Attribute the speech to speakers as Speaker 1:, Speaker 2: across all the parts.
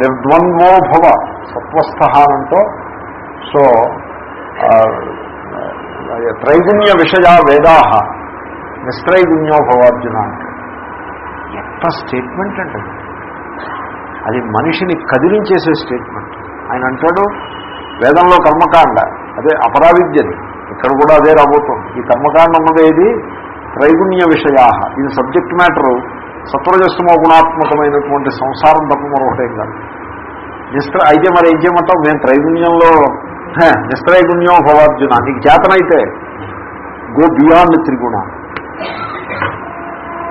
Speaker 1: నిర్ద్వంద్వోభవ సత్వస్థానంతో so త్రైగుణ్య విషయా వేదా నిస్త్రైగుణ్యోభవ అర్జున అంటే. ఎంత statement అంటే అది. అది మనిషిని కదిలించేసే స్టేట్మెంట్ ఆయన అంటాడు వేదంలో కర్మకాండ అదే అపరావిద్యది. ఇక్కడ కూడా అదే రాబోతుంది. ఈ కర్మకాండ ఉన్నది ఏది? త్రైగుణ్య విషయా ఇది సబ్జెక్ట్ మ్యాటరు సత్వరజస్తమో గుణాత్మకమైనటువంటి సంసారం తప్ప మరొకటేం కాదు. నిస్త్ర అయితే మరి ఏం చేయమంటాం మేము త్రైగుణ్యంలో నిస్త్రైగుణ్యం భవార్జున నీకు చేతనైతే గో బియాండ్ త్రిగుణ.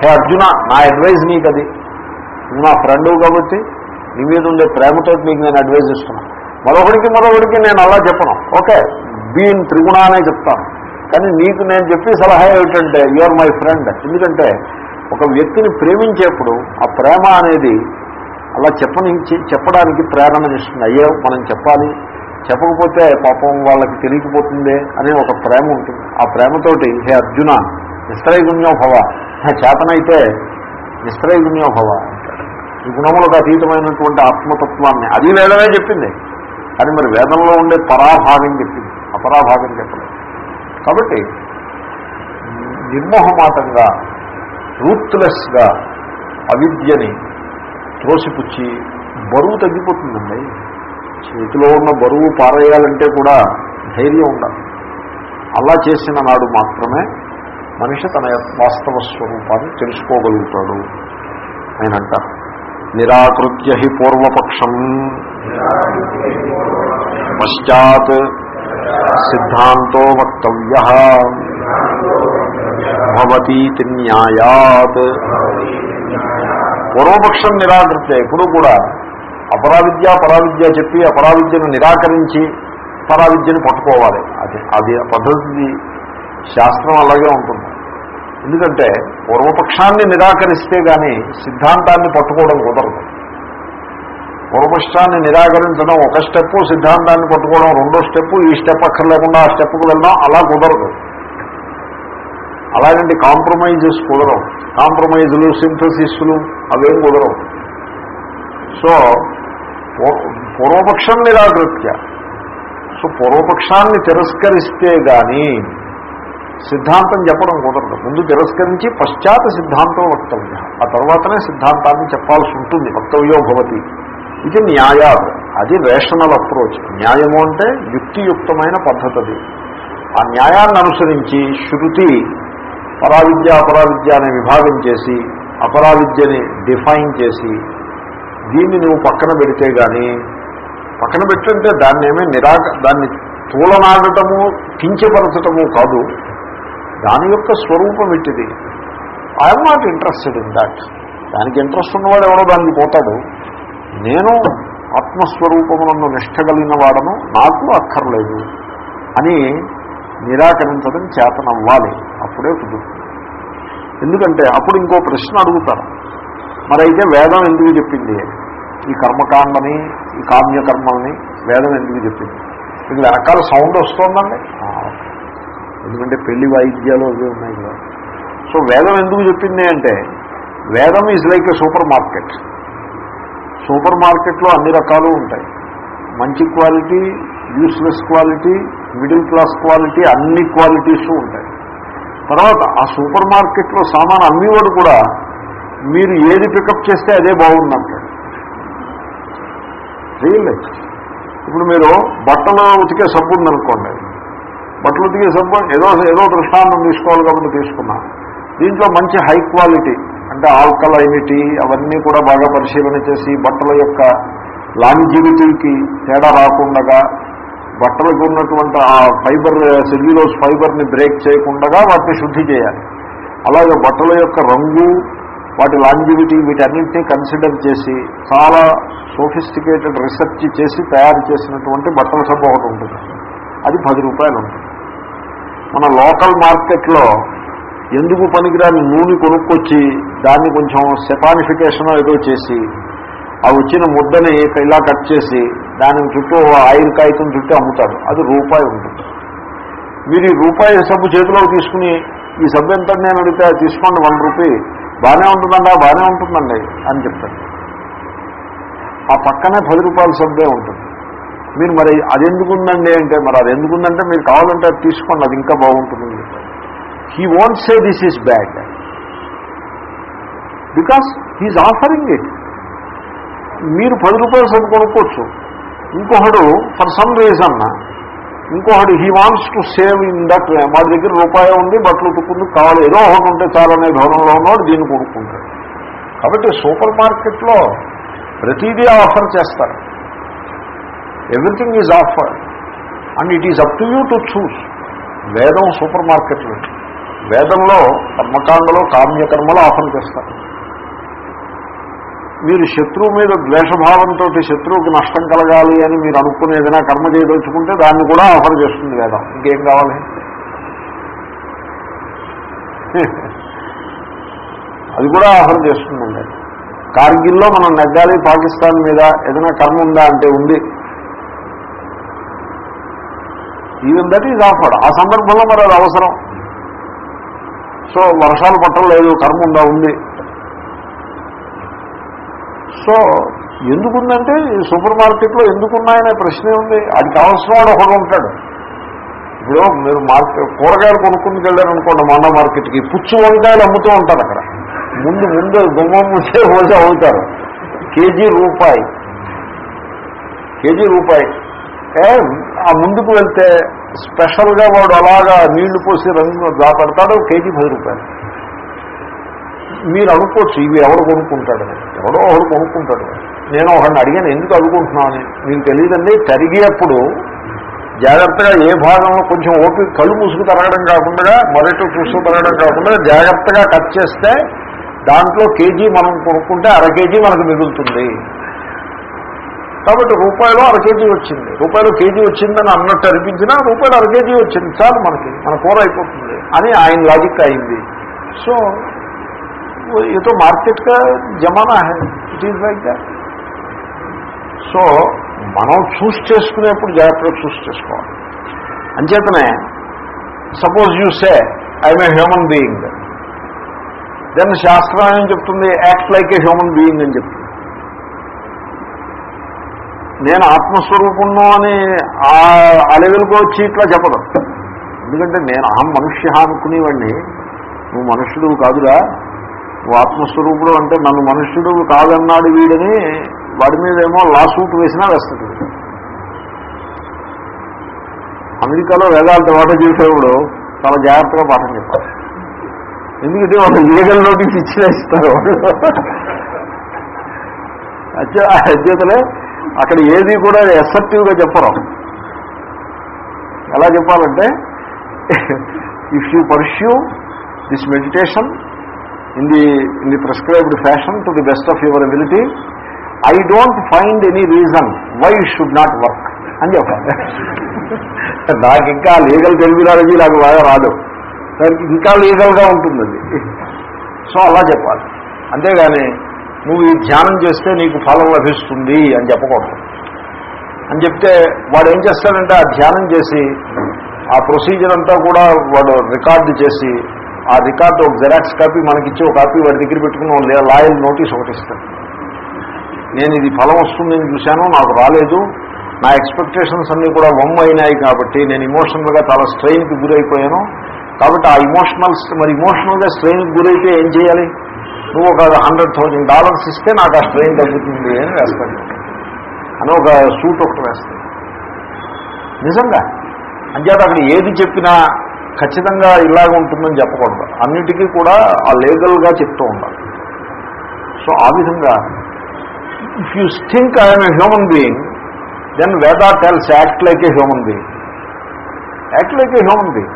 Speaker 1: హే అర్జున నా అడ్వైజ్ నీకు అది. నువ్వు నా ఫ్రెండ్ కాబట్టి నీ మీద ఉండే ప్రేమతో నీకు నేను అడ్వైజ్ ఇస్తున్నాను మరొకడికి మరొకడికి నేను అలా చెప్పను. ఓకే బీన్ త్రిగుణ అనే చెప్తాను. కానీ నీకు నేను చెప్పే సలహా ఏమిటంటే యువర్ మై ఫ్రెండ్ ఎందుకంటే ఒక వ్యక్తిని ప్రేమించేప్పుడు ఆ ప్రేమ అనేది అలా చెప్పనించి చెప్పడానికి ప్రేరణ ఇస్తుంది అయ్యో మనం చెప్పాలి. చెప్పకపోతే పాపం వాళ్ళకి తెలియకపోతుందే అనే ఒక ప్రేమ ఉంటుంది. ఆ ప్రేమతోటి హే అర్జున నిస్త్రైగుణ్యో భవ. చేతనైతే నిస్త్రైగుణ్యో భవ అంటాడు. ఈ గుణములకు అతీతమైనటువంటి ఆత్మతత్వాన్ని. అది వేదమే చెప్పింది. కానీ మరి వేదంలో ఉండే పరాభాగం చెప్పింది. అపరాభాగం చెప్పలేదు. కాబట్టి నిర్మోహమాటంగా రూత్లెస్గా అవిద్యని త్రోసిపుచ్చి బరువు తగ్గిపోతుందండి. చేతిలో ఉన్న బరువు పారేయాలంటే కూడా ధైర్యం ఉండాలి. అలా చేసిన నాడు మాత్రమే మనిషి తన వాస్తవ స్వరూపాన్ని తెలుసుకోగలుగుతాడు. ఆయన అంటారు నిరాకృత్య హి పూర్వపక్షం పశ్చాత్ సిద్ధాంతో వక్తవ్య. భవతీతి న్యాయాత్. పూర్వపక్షం నిరాకరిస్తే ఎప్పుడు కూడా అపరావిద్య పరావిద్య చెప్పి అపరావిద్యను నిరాకరించి పరావిద్యను పట్టుకోవాలి. అది అది పద్ధతి శాస్త్రం అలాగే ఉంటుంది. ఎందుకంటే పూర్వపక్షాన్ని నిరాకరిస్తే కానీ సిద్ధాంతాన్ని పట్టుకోవడం కుదరదు. పూర్వపక్షాన్ని నిరాకరించడం ఒక స్టెప్పు సిద్ధాంతాన్ని పట్టుకోవడం రెండో స్టెప్పు ఈ స్టెప్ అక్కర్లేకుండా ఆ స్టెప్కు వెళ్ళడం అలా కుదరదు. అలాగంటే కాంప్రమైజెస్ కుదరవు. కాంప్రమైజులు సింథసిస్లు అవేం కుదరవు. సో పూర్వపక్షం నిరాకృత్య. సో పూర్వపక్షాన్ని తిరస్కరిస్తే కానీ సిద్ధాంతం చెప్పడం కుదరదు. ముందు తిరస్కరించి పశ్చాత్ సిద్ధాంతం వక్తవ్య. ఆ తర్వాతనే సిద్ధాంతాన్ని చెప్పాల్సి ఉంటుంది. వక్తవ్యో భవతి. ఇది న్యాయాలు. అది రేషనల్ అప్రోచ్ న్యాయము అంటే యుక్తియుక్తమైన పద్ధతి ఆ న్యాయాన్ని అనుసరించి శృతి పరావిద్య అపరావిద్య అనే విభాగం చేసి అపరావిద్యని డిఫైన్ చేసి దీన్ని నువ్వు పక్కన పెడితే కానీ పక్కన పెట్టంటే దాన్ని ఏమే నిరాక దాన్ని తూలనాడటము కించపరచటము కాదు. దాని యొక్క స్వరూపం ఇట్టిది. I'm not interested in that దానికి ఇంట్రెస్ట్ ఉన్నవాడు ఎవరో దానికి పోతాడు. నేను ఆత్మస్వరూపములను నిష్ట కలిగిన వాడను నాకు అక్కర్లేదు అని నిరాకరించడం చేతనవ్వాలి. అప్పుడే కుదురుతుంది. ఎందుకంటే అప్పుడు ఇంకో ప్రశ్న అడుగుతారు. మరైతే వేదం ఎందుకు చెప్పింది? ఈ కర్మకాండని ఈ కామ్యకర్మల్ని వేదం ఎందుకు చెప్పింది? మీకు వెనకాల సౌండ్ వస్తుందండి. ఎందుకంటే పెళ్ళి వాయిద్యాలు అవి ఉన్నాయి కదా. సో వేదం ఎందుకు చెప్పింది అంటే వేదం is like a supermarket super మార్కెట్లో అన్ని రకాలు ఉంటాయి. మంచి quality useless quality middle class quality అన్ని క్వాలిటీస్ ఉంటాయి. తర్వాత ఆ సూపర్ మార్కెట్లో సామాన్ అమ్మేవాడు కూడా మీరు ఏది పికప్ చేస్తే అదే బాగుందంటాడు రియల్ ఇప్పుడు మీరు బట్టలు ఉతికే సబ్బు ఉందనుకోండి. బట్టలు ఉతికే సబ్బు ఏదో ఏదో దృష్టాంతం తీసుకోవాలి కాబట్టి తీసుకున్నా. దీంట్లో మంచి హై క్వాలిటీ అంటే ఆల్కలైనిటీ అవన్నీ కూడా బాగా పరిశీలన చేసి బట్టల యొక్క లాంజివిటీకి తేడా రాకుండా బట్టలకు ఉన్నటువంటి ఆ ఫైబర్ సెల్యులోస్ ఫైబర్ని బ్రేక్ చేయకుండా వాటిని శుద్ధి చేయాలి. అలాగే బట్టల యొక్క రంగు వాటి లాంజివిటీ వీటన్నింటినీ కన్సిడర్ చేసి చాలా సోఫిస్టికేటెడ్ రీసెర్చ్ చేసి తయారు చేసినటువంటి బట్టల సబ్బు ఒకటి ఉంటుంది. అది పది రూపాయలు ఉంటుంది. మన లోకల్ మార్కెట్లో ఎందుకు పనికిరాని నూనె కొనుక్కొచ్చి దాన్ని కొంచెం సెపానిఫికేషన్ ఏదో చేసి ఆ వచ్చిన ముద్దని ఇలా కట్ చేసి దాని చుట్టూ ఆయిల్ కాగితం చుట్టూ అమ్ముతారు. అది రూపాయి ఉంటుంది. మీరు ఈ రూపాయి సబ్బు చేతిలో తీసుకుని ఈ సబ్బు ఎంత నేను అడిగితే తీసుకోండి వన్ రూపీ. బాగానే ఉంటుందండి బాగానే ఉంటుందండి అని చెప్తాను ఆ పక్కనే పది రూపాయల సబ్బే ఉంటుంది. మీరు మరి అది ఎందుకుందండి అంటే మరి అది ఎందుకుందంటే మీరు కావాలంటే అది తీసుకోండి అది ఇంకా బాగుంటుంది. He want say this is bad because he's offering it మీరు పది రూపాయలు సబ్బు కొనుక్కోవచ్చు. ఇంకొకడు ఫర్ సమ్ రీజన్ ఇంకొకటి he wants to save in that మా దగ్గర రూపాయి ఉంది బట్టలు ఉతుక్కుందుకు కావాలి. ఏదో ఒకటి ఉంటే చాలనే ధోరణిలో ఉన్నాడు దీన్ని కొనుక్కుంటాడు. కాబట్టి సూపర్ మార్కెట్లో ప్రతిదీ ఆఫర్ చేస్తారు. Everything is offer and it is up to you to choose వేదం సూపర్ మార్కెట్లో. వేదంలో కర్మకాండలో కామ్యకర్మలు ఆఫర్ చేస్తారు. మీరు శత్రువు మీద ద్వేషభావంతో శత్రువుకి నష్టం కలగాలి అని మీరు అనుకునే ఏదైనా కర్మ చేయదలుచుకుంటే దాన్ని కూడా ఆఫర్ చేస్తుంది వేదం ఇంకేం కావాలి? అది కూడా ఆఫర్ చేస్తుందండి. కార్గిల్లో మనం నెగ్గాలి పాకిస్తాన్ మీద ఏదైనా కర్మ ఉందా అంటే ఉంది. ఈవెన్ దట్ ఈజ్ ఆఫర్డ్ ఆ సందర్భంలో మరి అది అవసరం. సో వర్షాలు పట్టలేదు కర్మ ఉందా ఉంది. సో ఎందుకుందంటే ఈ సూపర్ మార్కెట్లో ఎందుకున్నాయనే ప్రశ్నే ఉంది. అది కావాల్సిన వాడు ఒకడు ఉంటాడు. ఇప్పుడు మీరు మార్కెట్ కూరగాయలు కొనుక్కుని వెళ్ళారనుకోండి మొండ మార్కెట్కి పుచ్చు వంకాయలు అమ్ముతూ ఉంటారు అక్కడ. ముందు ముందు గుమ్మం ముందే రోజు అవుతారు కేజీ రూపాయి. కేజీ రూపాయి. ఏ ఆ ముందుకు వెళ్తే స్పెషల్గా వాడు అలాగా నీళ్ళు పోసి రంగు దాపడతాడు కేజీ పది రూపాయలు. మీరు అనుకోవచ్చు ఇవి ఎవరు కొనుక్కుంటాడని ఎవడో ఒకడు కొనుక్కుంటాడు. నేను ఒకడిని అడిగాను ఎందుకు అడుగుకుంటున్నాను మీకు తెలియదండి తరిగేప్పుడు జాగ్రత్తగా ఏ భాగంలో కొంచెం ఓపిక కళ్ళు మూసుకు తరగడం కాకుండా మొదటి చూసుకు తరగడం కాకుండా జాగ్రత్తగా కట్ చేస్తే దాంట్లో కేజీ మనం కొనుక్కుంటే అర కేజీ మనకు మిగులుతుంది. కాబట్టి రూపాయలు అర కేజీ వచ్చింది. రూపాయలు కేజీ వచ్చిందని అన్నట్టు అనిపించినా రూపాయలు అర కేజీ వచ్చింది. చాలు మనకి మన కూర అయిపోతుంది అని ఆయన లాజిక్ అయింది. సో ये तो मार्केट का जमाना है it is like that so మనం చూస్ చేసుకునేప్పుడు జాగ్రత్తగా చూస్ చేసుకోవాలి అంచేతనే suppose you say I'm a human being then శాస్త్రం ఏం చెప్తుంది act like a human being అని చెప్తుంది నేను ఆత్మస్వరూపుణ్ణు అని ఆ లెవెల్కి వచ్చి ఇట్లా చెప్పదు ఎందుకంటే నేను అహం మనుష్య అనుకునేవాడిని నువ్వు మనుష్యుడు కాదురా నువ్వు ఆత్మస్వరూపుడు అంటే నన్ను మనుష్యుడు కాదన్నాడు వీడని వాడి మీద ఏమో లా సూట్ వేసినా వేస్తుంది అమెరికాలో వేదాంత పాట చేసేవాడు చాలా జాగ్రత్తగా పాఠం చెప్పాలి ఎందుకంటే వాళ్ళు లీగల్ నోటీస్ ఇచ్చినా ఇస్తారు అధ్యతలే అక్కడ ఏది కూడా ఎసెప్టివ్గా చెప్పరు. ఎలా చెప్పాలంటే if you pursue this meditation in the in the prescribed fashion to the best of your ability. I don't find any reason why it should not work. అని చెప్పాలి నాకు ఇంకా లీగల్ టెర్మినాలజీ నాకు బాగా రాదు. దానికి ఇంకా లీగల్గా ఉంటుంది సో అలా చెప్పాలి. అంతేగాని నువ్వు ఈ ధ్యానం చేస్తే నీకు ఫలం లభిస్తుంది అని చెప్పకూడదు. అని చెప్తే వాడు ఏం చేస్తాడంటే ఆ ధ్యానం చేసి ఆ ప్రొసీజర్ అంతా కూడా వాడు రికార్డు చేసి ఆ రికార్డు ఒక జెరాక్స్ కాపీ మనకిచ్చి ఒక కాపీ వాడి దగ్గర పెట్టుకుని లాయల్ నోటీస్ ఒకటి ఇస్తాడు. నేను ఇది ఫలం వస్తుందని చూశాను నాకు రాలేదు. నా ఎక్స్పెక్టేషన్స్ అన్నీ కూడా వమ్ అయినాయి కాబట్టి నేను ఇమోషనల్గా చాలా స్ట్రెయిన్కి గురైపోయాను. కాబట్టి ఆ ఇమోషనల్స్ మరి ఇమోషనల్గా స్ట్రెయిన్కి గురైతే ఏం చేయాలి? నువ్వు ఒక హండ్రెడ్ థౌజండ్ డాలర్స్ ఇస్తే నాకు ఆ స్ట్రెయిన్ తగ్గుతుంది అని వేస్తాను అని ఒక సూట్ ఒకటి వేస్తాను నిజంగా. అంచేత అక్కడ ఏది చెప్పినా ఖచ్చితంగా ఇలాగ ఉంటుందని చెప్పకూడదు. అన్నిటికీ కూడా ఆ లీగల్గా చెప్తూ ఉండాలి. సో ఆ విధంగా if you think I'm a human being then Veda tells act like a human being act like a human being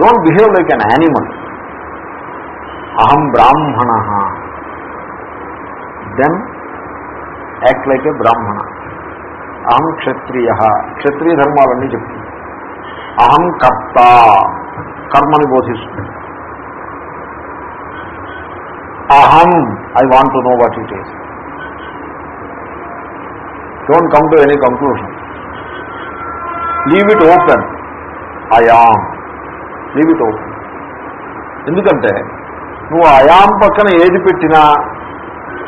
Speaker 1: don't behave like an animal అహం బ్రాహ్మణ దెన్ యాక్ట్ లైక్ ఏ బ్రాహ్మణ అహం క్షత్రియ క్షత్రియ ధర్మాలన్నీ చెప్తుంది అహం కర్త. కర్మని బోధిస్తుంది. అహం I want to know what it is don't come to any conclusion leave it open I'm leave it open ఎందుకంటే నువ్వు అయాం పక్కన ఏది పెట్టినా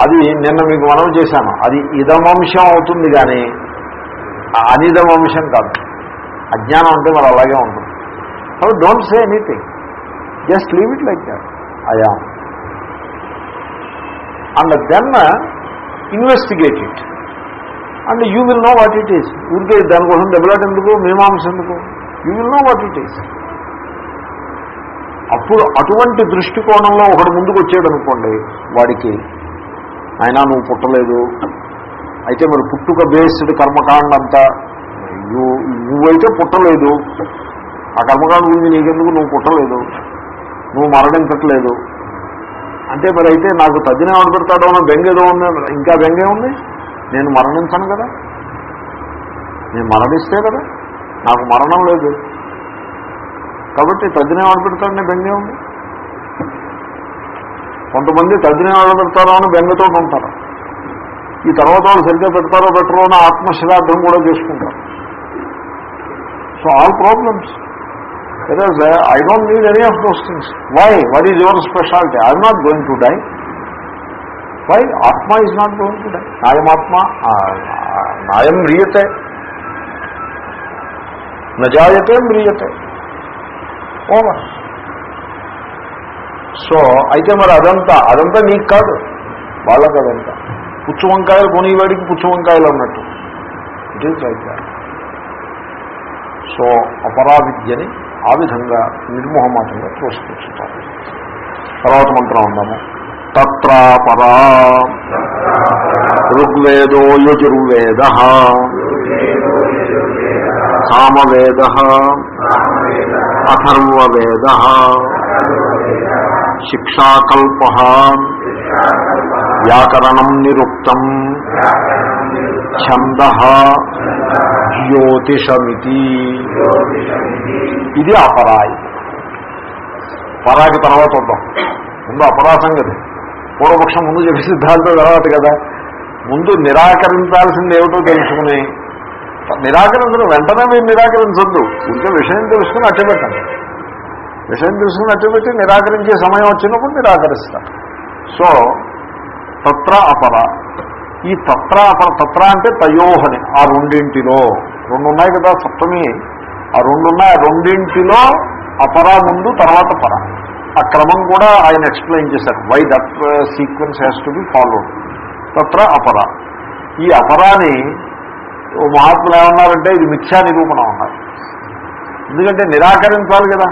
Speaker 1: అది నిన్న మీకు మనం చేశాను అది ఇదమంశం అవుతుంది కానీ అనిదమంశం కాదు. అజ్ఞానం అంటే మరి అలాగే ఉంటుంది. So don't say anything just leave it like that అయా and then investigate it and you will know what it is ఊరికే దానికోసం దెబ్బలాట ఎందుకు? మీమాంస ఎందుకు? You will know what it is అప్పుడు అటువంటి దృష్టికోణంలో ఒకడు ముందుకు వచ్చాడు అనుకోండి వాడికి ఆయన నువ్వు పుట్టలేదు. అయితే మరి పుట్టుక బేస్డ్ కర్మకాండ అంతా నువ్వు నువ్వైతే పుట్టలేదు. ఆ కర్మకాండ గురించి నీకెందుకు? నువ్వు పుట్టలేదు. నువ్వు మరణించట్లేదు అంటే మరి అయితే నాకు తద్దిన ఎవడు పెడతాడో అన్న బెంగేదో ఉంది ఇంకా బెంగే ఉంది నేను మరణించను కదా. నేను మరణిస్తే కదా. నాకు మరణం లేదు. కాబట్టి తద్దిన ఎవడు పెడతాడని బెంగే ఉంది కొంతమంది తద్దిన ఎవడు పెడతారో అని బెంగతో ఉంటారు ఈ తర్వాత వాళ్ళు సరిగ్గా పెడతారో పెట్టరో అని ఆత్మశ్రాద్ధం కూడా చేసుకుంటారు. So all problems Whereas uh, I don't need any of those things. Why? What is your specialty? I am not going to die. Why? Atma is not going to die. I am Atma. I am Riyate. Najayate Mriyate. Over. So అయితే మరి అదంతా అదంతా నీకు కాదు వాళ్ళకి అదంతా పుచ్చు వంకాయలు కొనివాడికి పుచ్చు వంకాయలు అన్నట్టు it is like that so అపరావిద్యని ఆ విధంగా నిర్మోహమాటంగా తోసుకొచ్చుతారు తర్వాత మంత్రం ఉందాము తత్రాపరా ఋగ్వేదో యజుర్వేద. సామవేద అథర్వవేద శిక్షాకల్ప. వ్యాకరణం నిరుక్తం. ఛంద జ్యోతిషమితి ఇది అపరాయి పరాకి తర్వాత వద్దాం ముందు అపరా సంగతి. పూర్వపక్షం ముందు చెప్పి సిద్ధాంతం తర్వాత కదా. ముందు నిరాకరించాల్సింది ఏమిటో తెలుసుకుని నిరాకరించడం వెంటనే మీరు నిరాకరించొద్దు. ఇంకా విషయం తెలుసుకుని అట్టబెట్టండి. విషయం తెలుసుకుని అట్టబెట్టి నిరాకరించే సమయం వచ్చినప్పుడు నిరాకరిస్తారు. సో తత్ర అపర. ఈ తత్ర అపర తత్ర అంటే తయోహని ఆ రెండింటిలో. రెండు ఉన్నాయి కదా సప్తమి. ఆ రెండు ఉన్నాయి ఆ రెండింటిలో అపర ముందు తర్వాత పర. ఆ క్రమం కూడా ఆయన ఎక్స్ప్లెయిన్ చేశారు. Why that sequence has to be followed తత్ర అపర. ఈ అపరాని మహాత్ములు ఏమన్నారంటే ఇది మిథ్యా నిరూపణ ఉన్నారు ఎందుకంటే నిరాకరించాలి కదా.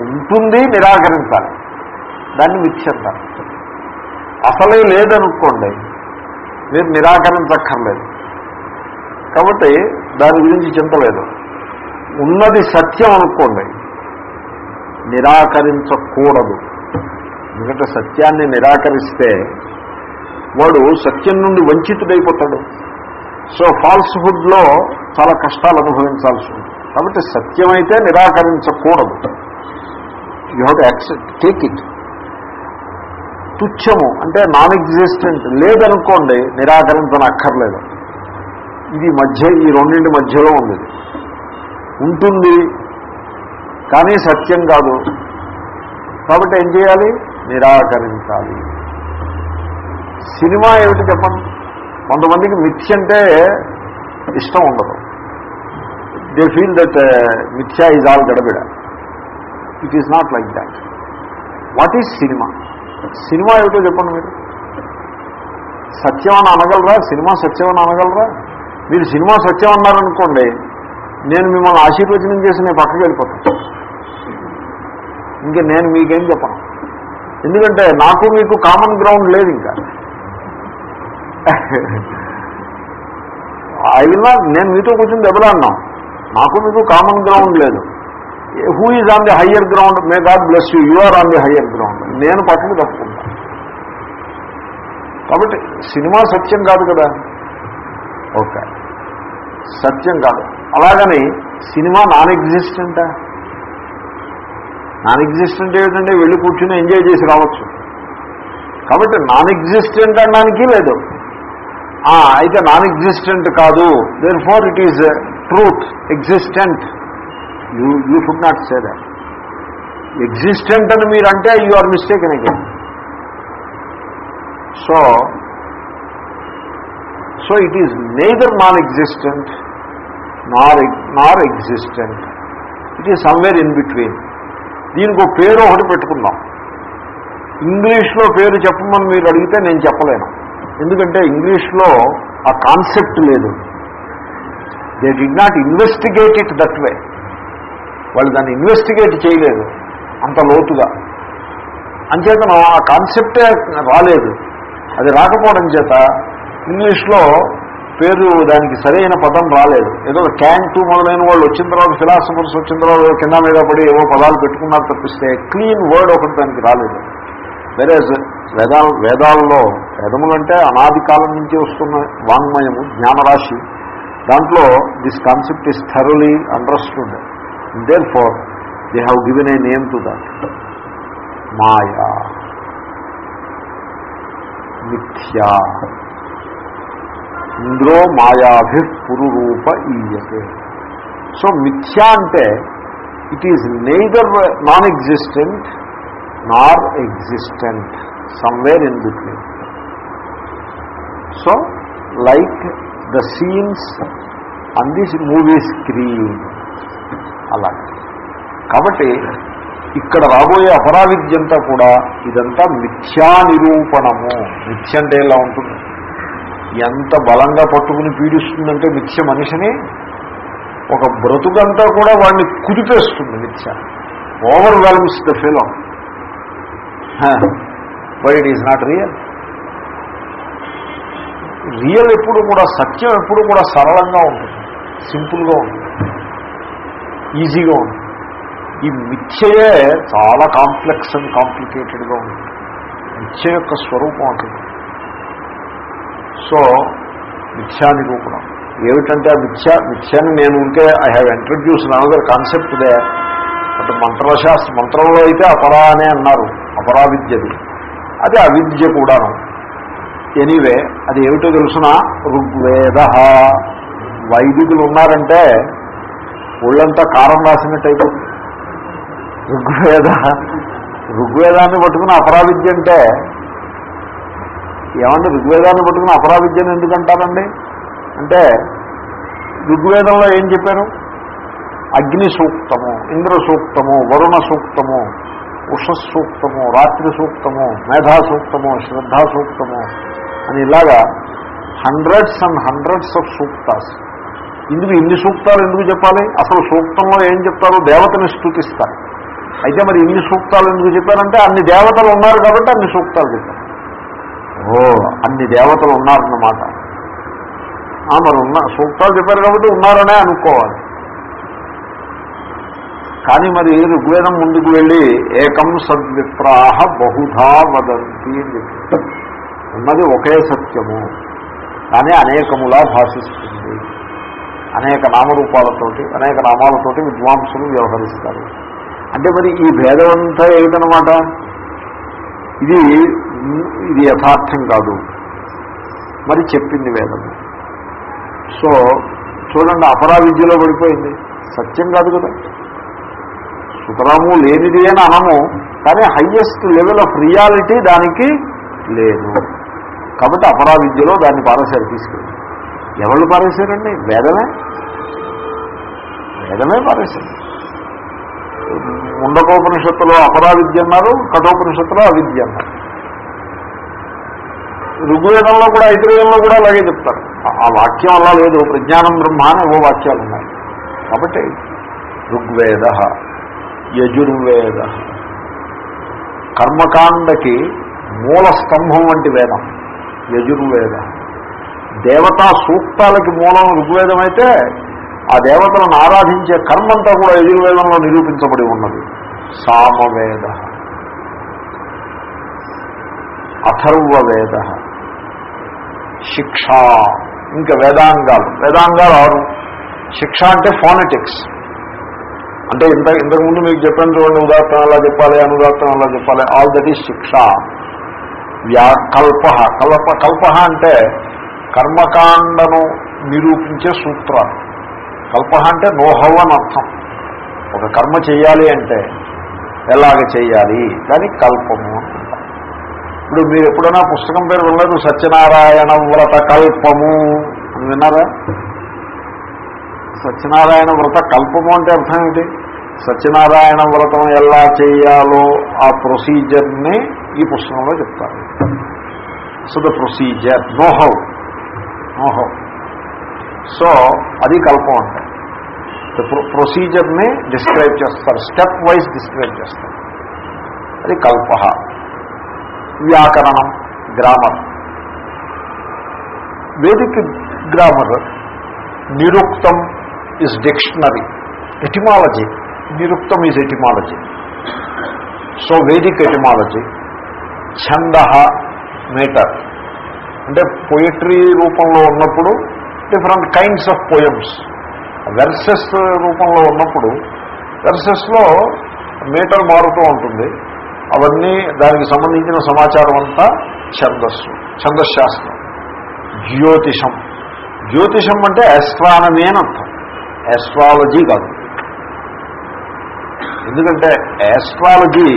Speaker 1: ఉంటుంది నిరాకరించాలి. దాన్ని మిథ్యంటారు అసలే లేదనుకోండి మీరు నిరాకరించక్కర్లేదు. కాబట్టి దాని గురించి చింతలేదు ఉన్నది సత్యం అనుకోండి నిరాకరించకూడదు. ఎందుకంటే సత్యాన్ని నిరాకరిస్తే వాడు సత్యం నుండి వంచితుడైపోతాడు. సో ఫాల్స్హుడ్లో చాలా కష్టాలు అనుభవించాల్సి ఉంది కాబట్టి సత్యమైతే నిరాకరించకూడదు. You have to accept take it తుచ్చము అంటే నాన్ ఎగ్జిస్టెంట్ లేదనుకోండి నిరాకరించనక్కర్లేదు. ఇది మధ్య ఈ రెండింటి మధ్యలో ఉంది. ఉంటుంది కానీ సత్యం కాదు. కాబట్టి ఏం చేయాలి? నిరాకరించాలి. సినిమా ఏమిటి చెప్పండి? కొంతమందికి మిథ్య అంటే ఇష్టం ఉండదు. దే ఫీల్ దట్ మిథ్యా is all గడబిడ. It is not like that what is cinema cinema ఏమిటో చెప్పండి మీరు. సత్యం అని అనగలరా? సినిమా సత్యం అని అనగలరా? మీరు సినిమా సత్యం అన్నారనుకోండి నేను మిమ్మల్ని ఆశీర్వచనం చేసి నేను పక్కకి వెళ్ళిపోతాను. ఇంకా నేను మీకేం చెప్పను. ఎందుకంటే నాకు మీకు కామన్ గ్రౌండ్ లేదు ఇంకా. ఐ విల్ నాట్ నేను మీతో కూర్చొని దెబ్బలాడినాం. నాకు మీకు కామన్ గ్రౌండ్ లేదు. Who is on the higher ground may God bless you you are on the higher ground నేను పక్కన తప్పుకుంటా కాబట్టి సినిమా సత్యం కాదు కదా. ఓకే. సత్యం కాదు. అలాగని సినిమా నాన్ ఎగ్జిస్టెంటా నాన్ ఎగ్జిస్టెంట్ ఏమిటంటే వెళ్ళి కూర్చుని ఎంజాయ్ చేసి రావచ్చు. కాబట్టి నాన్ ఎగ్జిస్టెంట్ అనడానికి లేదు. అయితే నాన్ ఎగ్జిస్టెంట్ కాదు. Therefore it is truth existent you you should not say that existent అని మీరు అంటే you are mistake again so so it is neither non existent nor nor existent it is somewhere in between దీనికి ఒక పేరు ఒకటి పెట్టుకుందాం. ఇంగ్లీష్లో పేరు చెప్పమని మీరు అడిగితే నేను చెప్పలేను. ఎందుకంటే ఇంగ్లీష్లో ఆ కాన్సెప్ట్ లేదు. They did not investigate it that way వాళ్ళు దాన్ని ఇన్వెస్టిగేట్ చేయలేదు. అంత లోతుగా. అంచేతన ఆ కాన్సెప్టే రాలేదు. అది రాకపోవడం చేత ఇంగ్లీష్లో పేరు దానికి సరైన పదం రాలేదు. ఏదో క్యాంటు మొదలైన వాళ్ళు వచ్చిన తర్వాత ఫిలాసఫర్స్ వచ్చిన తర్వాత కింద మీద పడి ఏవో పదాలు పెట్టుకున్నారు తప్పిస్తే క్లీన్ వర్డ్ ఒకటి దానికి రాలేదు. వేరే వేదాల వేదాల్లో వేదములంటే అనాది కాలం నుంచి వస్తున్న వాంగ్మయము జ్ఞానరాశి. దాంట్లో this concept is thoroughly understood therefore they have given a name to that maya mithya ఇంద్రో మాయాభి పురురూప ఈయతే సో మిథ్యా అంటే it is neither non existent nor existent somewhere in between so like the scenes on this movie screen అలా కాబట్టి ఇక్కడ రాబోయే అపరావిద్యంతా కూడా ఇదంతా మిథ్యా నిరూపణము మిథ్య అంటే ఇలా ఉంటుంది? ఎంత బలంగా పట్టుకుని పీడిస్తుందంటే మిథ్య మనిషిని ఒక బ్రతుకంతా కూడా వాడిని కుదిపేస్తుంది మిథ్య. Overwhelms the film but it is not real real ఎప్పుడు కూడా సత్యం ఎప్పుడు కూడా సరళంగా ఉంటుంది. సింపుల్గా ఉంటుంది. ఈజీగా ఉంటుంది ఈ మిథ్యయే చాలా కాంప్లెక్స్ అండ్ కాంప్లికేటెడ్గా ఉంటుంది మిథ్య యొక్క స్వరూపం ఉంటుంది సో మిథ్యా నిరూపణం ఏమిటంటే ఆ మిథ్య మిథ్యాన్ని నేను ఉంటే I have introduce another concept they అంటే మంత్రశాస్త్ర మంత్రంలో అయితే అపరా అనే అన్నారు. అపరా విద్యది అది. అవిద్య కూడాను. ఎనీవే అది ఏమిటో తెలుసిన? ఋగ్వేద. వైదికులు ఉన్నారంటే ఒళ్ళంతా కారం రాసినట్టు అయిపోతుంది ఋగ్వేద ఋగ్వేదాన్ని పట్టుకుని అపరావిద్య అంటే ఏమంటే ఋగ్వేదాన్ని పట్టుకుని అపరావిద్యను ఎందుకంటారండి అంటే ఋగ్వేదంలో ఏం చెప్పారు? అగ్ని సూక్తము ఇంద్ర సూక్తము వరుణ సూక్తము ఉష సూక్తము రాత్రి సూక్తము మేధా సూక్తము శ్రద్ధా సూక్తము అని ఇలాగా హండ్రెడ్స్ అండ్ హండ్రెడ్స్ ఆఫ్ సూక్తాస్ ఇందుకు ఇన్ని సూక్తాలు ఎందుకు చెప్పాలి? అసలు సూక్తంలో ఏం చెప్తారు? దేవతని స్థుతిస్తారు. అయితే మరి ఇన్ని సూక్తాలు ఎందుకు చెప్పారంటే అన్ని దేవతలు ఉన్నారు కాబట్టి అన్ని సూక్తాలు చెప్పారు. ఓ అన్ని దేవతలు ఉన్నారన్నమాట. మరి ఉన్న సూక్తాలు చెప్పారు కాబట్టి ఉన్నారనే అనుకోవాలి. కానీ మరి ఋగ్వేదం ముందుకు వెళ్ళి ఏకం సద్విప్రాహ బహుధా వదంతి అని ఉన్నది ఒకే సత్యము. కానీ అనేకములా భాషిస్తుంది. అనేక నామరూపాలతోటి అనేక నామాలతోటి విద్వాంసులు వ్యవహరిస్తారు. అంటే మరి ఈ భేదం అంతా ఏమిటనమాట ఇది ఇది యథార్థం కాదు. మరి చెప్పింది వేదము సో చూడండి అపరా విద్యలో పడిపోయింది. సత్యం కాదు కదా. సుతరాము లేనిది అని అనము కానీ హయ్యెస్ట్ లెవెల్ ఆఫ్ రియాలిటీ దానికి లేదు. కాబట్టి అపరా విద్యలో దాన్ని పారేశారు తీసుకెళ్ళి ఎవరు పారేశారండి? వేదమే? వేదమే పారేశారు. ముండకోపనిషత్తులో అపరావిద్య అన్నారు కఠోపనిషత్తులో అవిద్య అన్నారు. ఋగ్వేదంలో కూడా ఐతిరేయంలో కూడా అలాగే చెప్తారు. ఆ- వాక్యం అలా లేదు. ప్రజ్ఞానం బ్రహ్మ అని ఓ వాక్యాలు ఉన్నాయి. కాబట్టి ఋగ్వేద యజుర్వేద కర్మకాండకి మూల స్తంభం వంటి వేదం. యజుర్వేద. దేవతా సూక్తాలకి మూలం ఋగ్వేదం అయితే ఆ దేవతలను ఆరాధించే కర్మంతా కూడా యజుర్వేదంలో నిరూపించబడి ఉన్నది. సామవేద. అథర్వవేద. శిక్ష. ఇంకా వేదాంగాలు. వేదాంగాలు ఆరు. శిక్ష అంటే ఫోనెటిక్స్. అంటే ఇంత ఇంతకుముందు మీకు చెప్పాను చూడండి ఉదాహరణ అలా చెప్పాలి అనుదాహరణ అలా చెప్పాలి. ఆల్ దట్ ఈజ్ శిక్ష. వ్యా కల్ప కల్ప కల్ప అంటే కర్మకాండను నిరూపించే సూత్రాలు. కల్ప అంటే నోహవ్ అని అర్థం. ఒక కర్మ చేయాలి అంటే ఎలాగ చేయాలి? దాని కల్పము ఇప్పుడు మీరు ఎప్పుడైనా పుస్తకం పేరు వినలేదు? సత్యనారాయణ వ్రత కల్పము అని విన్నారా? సత్యనారాయణ వ్రత కల్పము అంటే అర్థం ఏంటి? సత్యనారాయణ వ్రతం ఎలా చేయాలో ఆ ప్రొసీజర్ని ఈ పుస్తకంలో చెప్తారు. So the procedure know how know how so అది కల్పం అంటే ప్రొసీజర్ని డిస్క్రైబ్ చేస్తారు స్టెప్ వైజ్ డిస్క్రైబ్ చేస్తారు అది కల్ప వ్యాకరణం గ్రామర్ వేదిక్ గ్రామర్ నిరుక్తం is dictionary etymology నిరుక్తం is etymology so Vedic etymology ఛంద metre అంటే పొయిట్రీ రూపంలో ఉన్నప్పుడు different kinds of poems verses రూపంలో ఉన్నప్పుడు వెర్సెస్లో మీటర్ మారుతూ ఉంటుంది. అవన్నీ దానికి సంబంధించిన సమాచారం అంతా ఛందస్సు ఛందశాస్త్రం జ్యోతిషం. జ్యోతిషం అంటే ఆస్ట్రానమీ అని అర్థం. ఆస్ట్రాలజీ కాదు. ఎందుకంటే astrology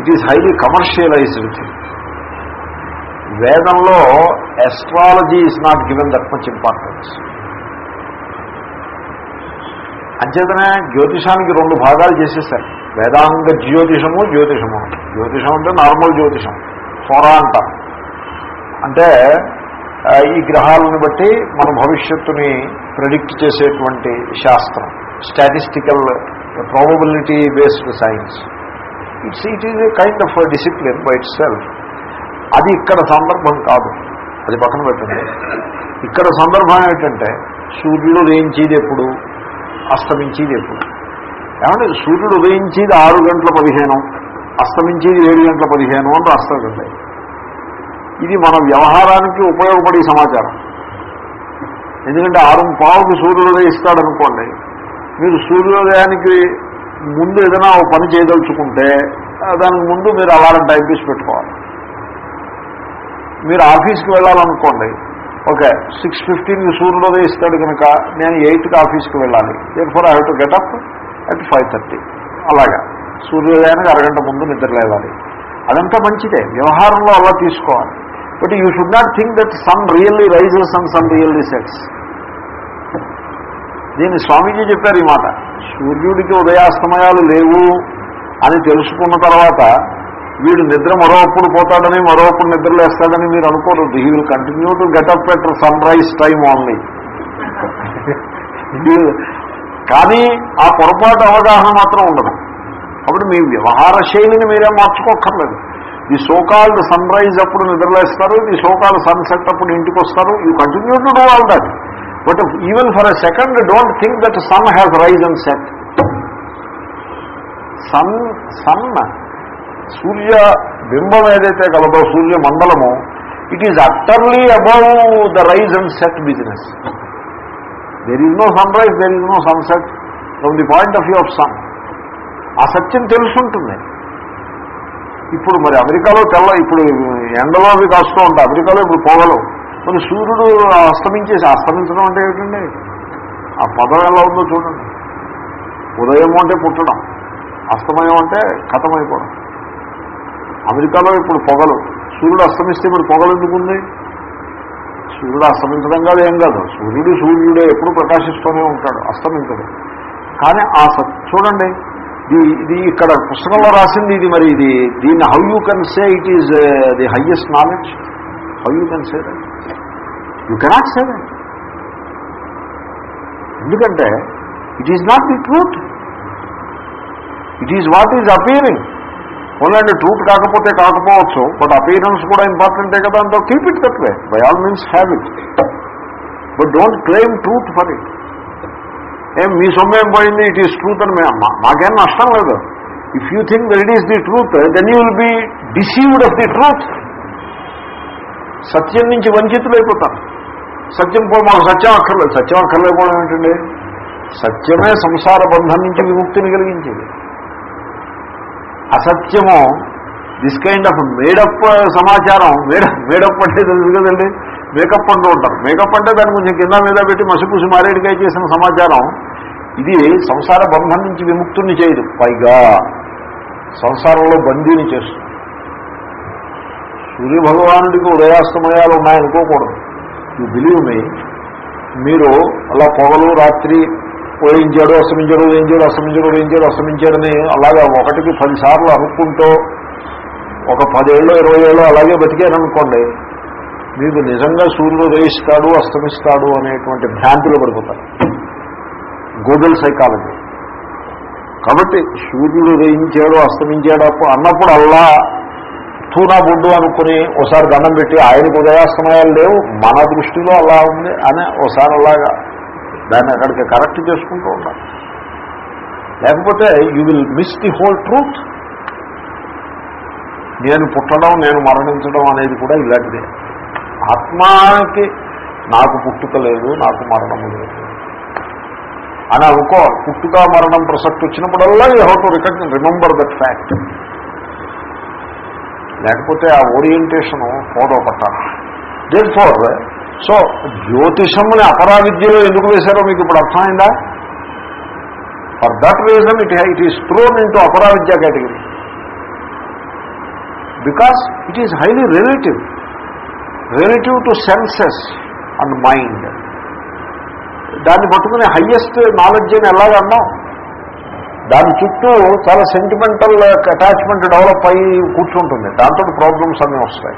Speaker 1: it is highly commercialised thing వేదంలో astrology is not given that much importance అంచేతనే జ్యోతిషానికి రెండు భాగాలు చేసేసారు వేదాంగ జ్యోతిషము జ్యోతిషము. జ్యోతిషం అంటే నార్మల్ జ్యోతిషం. హోరా అంటారు. అంటే ఈ గ్రహాలను బట్టి మన భవిష్యత్తుని ప్రెడిక్ట్ చేసేటువంటి శాస్త్రం. Statistical probability based science it's it is a kind of discipline by itself అది ఇక్కడ సందర్భం కాదు. అది పక్కన పెట్టండి. ఇక్కడ సందర్భం ఏంటంటే సూర్యుడు ఉదయించేది ఎప్పుడు? అస్తమించేది ఎప్పుడు? ఏమంటే సూర్యుడు ఉదయించేది ఆరు గంటల పదిహేను అస్తమించేది ఏడు గంటల పదిహేను అని రాస్తాడండి ఇది మన వ్యవహారానికి ఉపయోగపడే సమాచారం. ఎందుకంటే ఆరు పావుకి సూర్యుడు ఉదయిస్తాడనుకోండి మీరు సూర్యోదయానికి ముందు ఏదైనా ఓ పని చేయదలుచుకుంటే దానికి ముందు మీరు అలారం టైం తీసి పెట్టుకోవాలి. మీరు ఆఫీస్కి వెళ్ళాలనుకోండి ఓకే సిక్స్ ఫిఫ్టీన్కి సూర్యుడు ఉదయిస్తాడు కనుక నేను ఎయిట్కి ఆఫీస్కి వెళ్ళాలి. Therefore I have to get up at five thirty అలాగా. సూర్యోదయానికి అరగంట ముందు నిద్రలేవాలి అదంతా మంచిదే. వ్యవహారంలో అలా తీసుకోవాలి. But you should not think that sun really rises and sun really sets దీన్ని స్వామీజీ చెప్పారు ఈ మాట. సూర్యుడికి ఉదయాస్తమయాలు లేవు అని తెలుసుకున్న తర్వాత వీడు నిద్ర మరోప్పుడు పోతాడని మరోప్పుడు నిద్ర లేస్తాడని మీరు అనుకోరు. He will continue to get up at sunrise time only కానీ ఆ పొరపాటు అవగాహన మాత్రం ఉండదు. అప్పుడు మీ వ్యవహార శైలిని మీరేం మార్చుకోక్కర్లేదు. ఈ సోకాల్డ్ సన్ రైజ్ అప్పుడు నిద్రలేస్తారు ఈ సోకాల్డ్ సన్సెట్ అప్పుడు ఇంటికి వస్తారు. You continue to do all that but even for a second don't think that sun has rise and set sun sun సూర్య బింబం ఏదైతే కలదో సూర్య మండలము it is utterly above the rise and set business there is no sunrise there is no sunset from the point of view of sun ఆ సత్యం తెలుసుంటుంది. ఇప్పుడు మరి అమెరికాలో తెల్ల ఇప్పుడు ఎండలో అవి కాస్తూ ఉంటాయి. అమెరికాలో ఇప్పుడు పొగలు. మరి సూర్యుడు అస్తమించేసి అస్తమించడం అంటే ఏమిటండి? ఆ పదం ఎలా ఉందో చూడండి. ఉదయం అంటే పుట్టడం. అస్తమయం అంటే కథమైపోవడం. అమెరికాలో ఇప్పుడు పొగలు. సూర్యుడు అస్తమిస్తే ఇప్పుడు పొగలు ఎందుకుంది? సూర్యుడు అస్తమించడం కాదు ఏం కాదు. సూర్యుడు సూర్యుడే ఎప్పుడు ప్రకాశిస్తూనే ఉంటాడు అస్తమించడు. కానీ ఆ సత్ చూడండి ఇది ఇది ఇక్కడ పుస్తకంలో రాసింది ఇది మరి ఇది దీన్ని how you can say it is the highest knowledge how you can say that you cannot say that ఎందుకంటే it is not the truth it is what is appearing ఓన్లండి truth కాకపోతే కాకపోవచ్చు బట్ అపియరెన్స్ కూడా ఇంపార్టెంటే కదా అంతో keep it that way by all means have it but don't claim truth for it ఏం మీ సొమ్మేం పోయింది? ఇట్ ఈస్ ట్రూత్ అని మేము మా- మాకేం నష్టం లేదు. If you think that it is the truth then you will be deceived of the truth సత్యం నుంచి వంచితులైపోతారు సత్యం పో మాకు సత్యం అక్కర్లేదు. సత్యం అక్కర్లేకపోవడం ఏంటండి? సత్యమే సంసార బంధం నుంచి విముక్తిని కలిగించేది. అసత్యము this kind of made up సమాచారం మేడప్ మేడప్ అంటే తెలుసు కదండి? మేకప్ అంటూ ఉంటారు మేకప్ అంటే దాన్ని కొంచెం కింద మీద పెట్టి మసిపూసి మారేడికాయ చేసిన సమాచారం. ఇది సంసార బంధం నుంచి విముక్తుని చేయదు. పైగా సంసారంలో బందీని చేస్తుంది. సూర్యభగవానుడికి ఉదయాస్తమయాలు ఉన్నాయనుకోకూడదు. యూ బిలీవ్ మీ మీరు అలా పొగలు రాత్రి ఉదయించాడు అస్తమించాడు ఉదయించాడు అస్తమించాడు ఉదయించాడు అస్తమించాడని అలాగా ఒకటికి పదిసార్లు అనుకుంటూ ఒక పదేళ్ళు ఇరవై ఏళ్ళు అలాగే బతికారనుకోండి మీకు నిజంగా సూర్యుడు ఉదయిస్తాడు అస్తమిస్తాడు అనేటువంటి భ్రాంతిలో పడిపోతారు. గూగుల్ సైకాలజీ కాబట్టి సూర్యుడు ఉదయించాడు అస్తమించాడు అన్నప్పుడు అల్లా తూనా బొడ్డు అనుకుని ఒకసారి దండం పెట్టి ఆయనకు ఉదయాస్తమయాలు లేవు మన దృష్టిలో అలా ఉంది అని ఒకసారి అలాగా దాన్ని అక్కడికి కరెక్ట్ చేసుకుంటూ ఉండాలి. లేకపోతే you will miss the whole truth నేను పుట్టడం నేను మరణించడం అనేది కూడా ఇలాంటిదే. ఆత్మాకి నాకు పుట్టుక లేదు నాకు మరణము లేదు. అని అనుకో పుట్టుక మరణం ప్రసక్తి వచ్చినప్పుడల్లా you have to recog remember that fact లేకపోతే ఆ ఓరియంటేషను ఫాలో పట్టాలి. దేర్ ఫోర్ సో జ్యోతిషముని అపరావిద్యలో ఎందుకు వేశారో మీకు ఇప్పుడు అర్థమైందా? For that reason it it is thrown into aparavidya category because it is highly relative relative to senses and mind దాన్ని పట్టుకుని హయ్యెస్ట్ నాలెడ్జ్ అని ఎలాగన్నాం దాని చుట్టూ చాలా సెంటిమెంటల్ అటాచ్మెంట్ డెవలప్ అయ్యి కూర్చుంటుంది. దాంతో ప్రాబ్లమ్స్ అన్నీ వస్తాయి.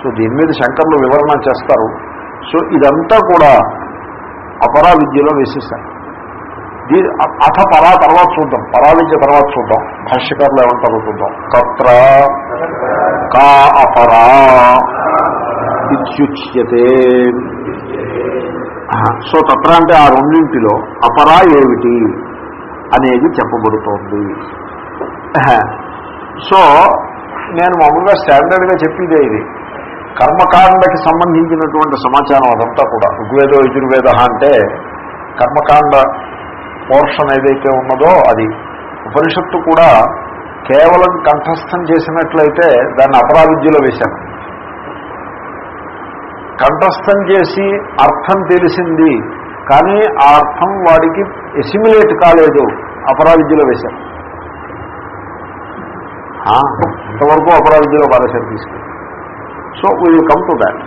Speaker 1: సో దీని మీద శంకర్లు వివరణ చేస్తారు. సో ఇదంతా కూడా అపరా విద్యలో వేసేసారు దీ అథ పరా తర్వాత చూద్దాం. పరా విద్య తర్వాత చూద్దాం. భాష్యకారులు ఏమంటారో చూద్దాం. తత్ర కా అపరా ఇత్యుచ్యతే. సో తత్ర అంటే ఆ రెండింటిలో అపరా ఏమిటి అనేది చెప్పబడుతోంది. సో నేను మామూలుగా స్టాండర్డ్గా చెప్పేదే ఇది. కర్మకాండకి సంబంధించినటువంటి సమాచారం అదంతా కూడా. ఋగ్వేద యజుర్వేద అంటే కర్మకాండ పోర్షన్ ఏదైతే ఉన్నదో అది. ఉపనిషత్తు కూడా కేవలం కంఠస్థం చేసినట్లయితే దాన్ని అపరావిద్యలో వేశాను కంఠస్థం చేసి అర్థం తెలిసింది కానీ ఆ అర్థం వాడికి ఎసిమిలేట్ కాలేదు అపరావిద్యలో వేశారు. ఆ, ఇంతవరకు అపరావిద్యలో పారేశారు తీసుకుంది so we come to that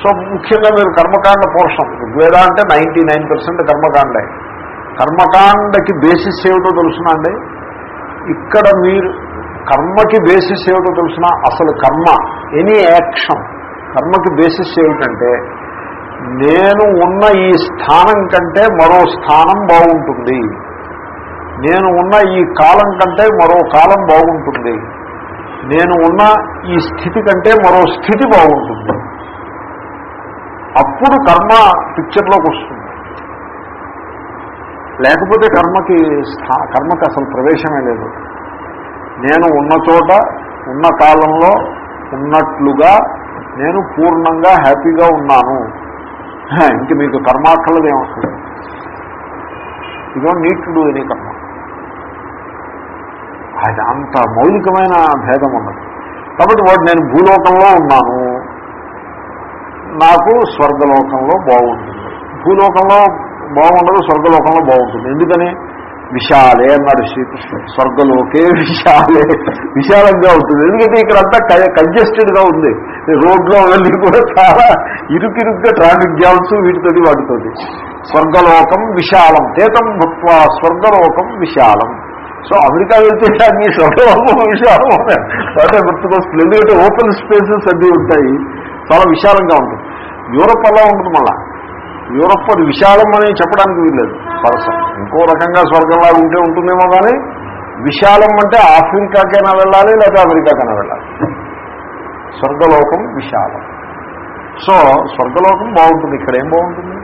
Speaker 1: so ముఖ్యంగా మీరు కర్మకాండ పోర్షన్ ఋగ్వేద అంటే నైంటీ నైన్ పర్సెంట్ కర్మకాండే. కర్మకాండకి బేసిస్ ఏమిటో తెలుసునా అండి? ఇక్కడ మీరు కర్మకి బేసిస్ ఏమిటో తెలుసునా? అసలు కర్మ ఎనీ యాక్షన్ కర్మకి బేసిస్ ఏమిటంటే నేను ఉన్న ఈ స్థానం కంటే మరో స్థానం బాగుంటుంది. నేను ఉన్న ఈ కాలం కంటే మరో కాలం బాగుంటుంది. నేను ఉన్న ఈ స్థితి కంటే మరో స్థితి బాగుంటుంది. అప్పుడు కర్మ పిక్చర్లోకి వస్తుంది. లేకపోతే కర్మకి స్థా కర్మకి అసలు ప్రవేశమే లేదు. నేను ఉన్న చోట ఉన్న కాలంలో ఉన్నట్లుగా నేను పూర్ణంగా హ్యాపీగా ఉన్నాను. ఇంక మీకు కర్మాక్కలది ఏమవుతుంది ఇదో నీట్ టు డూ ఎనీ కర్మ. అది అంత మౌలికమైన భేదం ఉన్నది. కాబట్టి వాడు నేను భూలోకంలో ఉన్నాను. నాకు స్వర్గలోకంలో బాగుంటుంది. భూలోకంలో బాగుండదు స్వర్గలోకంలో బాగుంటుంది. ఎందుకని? విశాలే అన్నాడు శ్రీకృష్ణుడు. స్వర్గలోకే విశాలే. విశాలంగా ఉంటుంది. ఎందుకంటే ఇక్కడ అంతా కంజెస్టెడ్గా ఉంది. రోడ్లో వెళ్ళి కూడా చాలా ఇరుకిరుగ్గా ట్రాఫిక్ జామ్స్ వీటితోటి వాటితోటి. స్వర్గలోకం విశాలం. తేతం భుక్వా స్వర్గలోకం విశాలం. సో అమెరికా వెళ్తే అన్ని స్వర్గలోకం విశాలం అంటే గుర్తుకొస్తుంది ఎందుకంటే ఓపెన్ స్పేసెస్ అన్నీ ఉంటాయి. చాలా విశాలంగా ఉంటుంది. యూరప్ అలా ఉంటుంది మళ్ళా. యూరప్ అది విశాలం అని చెప్పడానికి వీల్లేదు. పరసం ఇంకో రకంగా స్వర్గంలా ఉంటే ఉంటుందేమో కానీ విశాలం అంటే ఆఫ్రికాకైనా వెళ్ళాలి లేదా అమెరికాకైనా వెళ్ళాలి. స్వర్గలోకం విశాలం. సో స్వర్గలోకం బాగుంటుంది. ఇక్కడ ఏం బాగుంటుంది?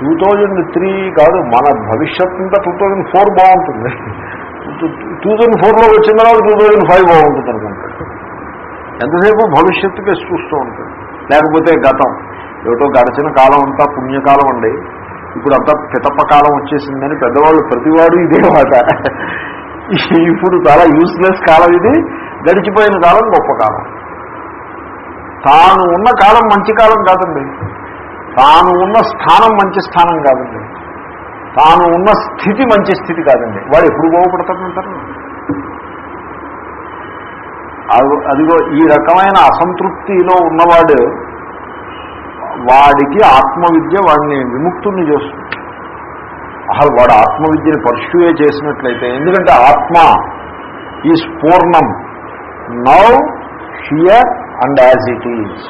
Speaker 1: టూ థౌజండ్ త్రీ కాదు మన భవిష్యత్ టూ థౌజండ్ ఫోర్ బాగుంటుంది. టూ థౌజండ్ ఫోర్లో వచ్చిన తర్వాత టూ థౌజండ్ ఫైవ్ బాగుంటుంది అనుకుంటాడు ఎంతసేపు భవిష్యత్తుకే చూస్తూ ఉంటుంది లేకపోతే గతం. ఏమిటో గడిచిన కాలం అంతా పుణ్యకాలం అండి. ఇప్పుడు అంతా పితప్ప కాలం వచ్చేసిందని పెద్దవాళ్ళు ప్రతివాడు ఇదే మాట. ఇప్పుడు చాలా యూస్లెస్ కాలం ఇది. గడిచిపోయిన కాలం గొప్ప కాలం. తాను ఉన్న కాలం మంచి కాలం కాదండి. తాను ఉన్న స్థానం మంచి స్థానం కాదండి. తాను ఉన్న స్థితి మంచి స్థితి కాదండి. వాడు ఎప్పుడు బాగుపడతాడంటారు అదిగో- అదిగో ఈ రకమైన అసంతృప్తిలో ఉన్నవాడు వాడికి ఆత్మవిద్య వాడిని విముక్తుల్ని చేస్తుంది. అసలు వాడు ఆత్మవిద్యని పర్ష్యూయే చేసినట్లయితే ఎందుకంటే ఆత్మ ఈ స్ఫూర్ణం now here and as it is.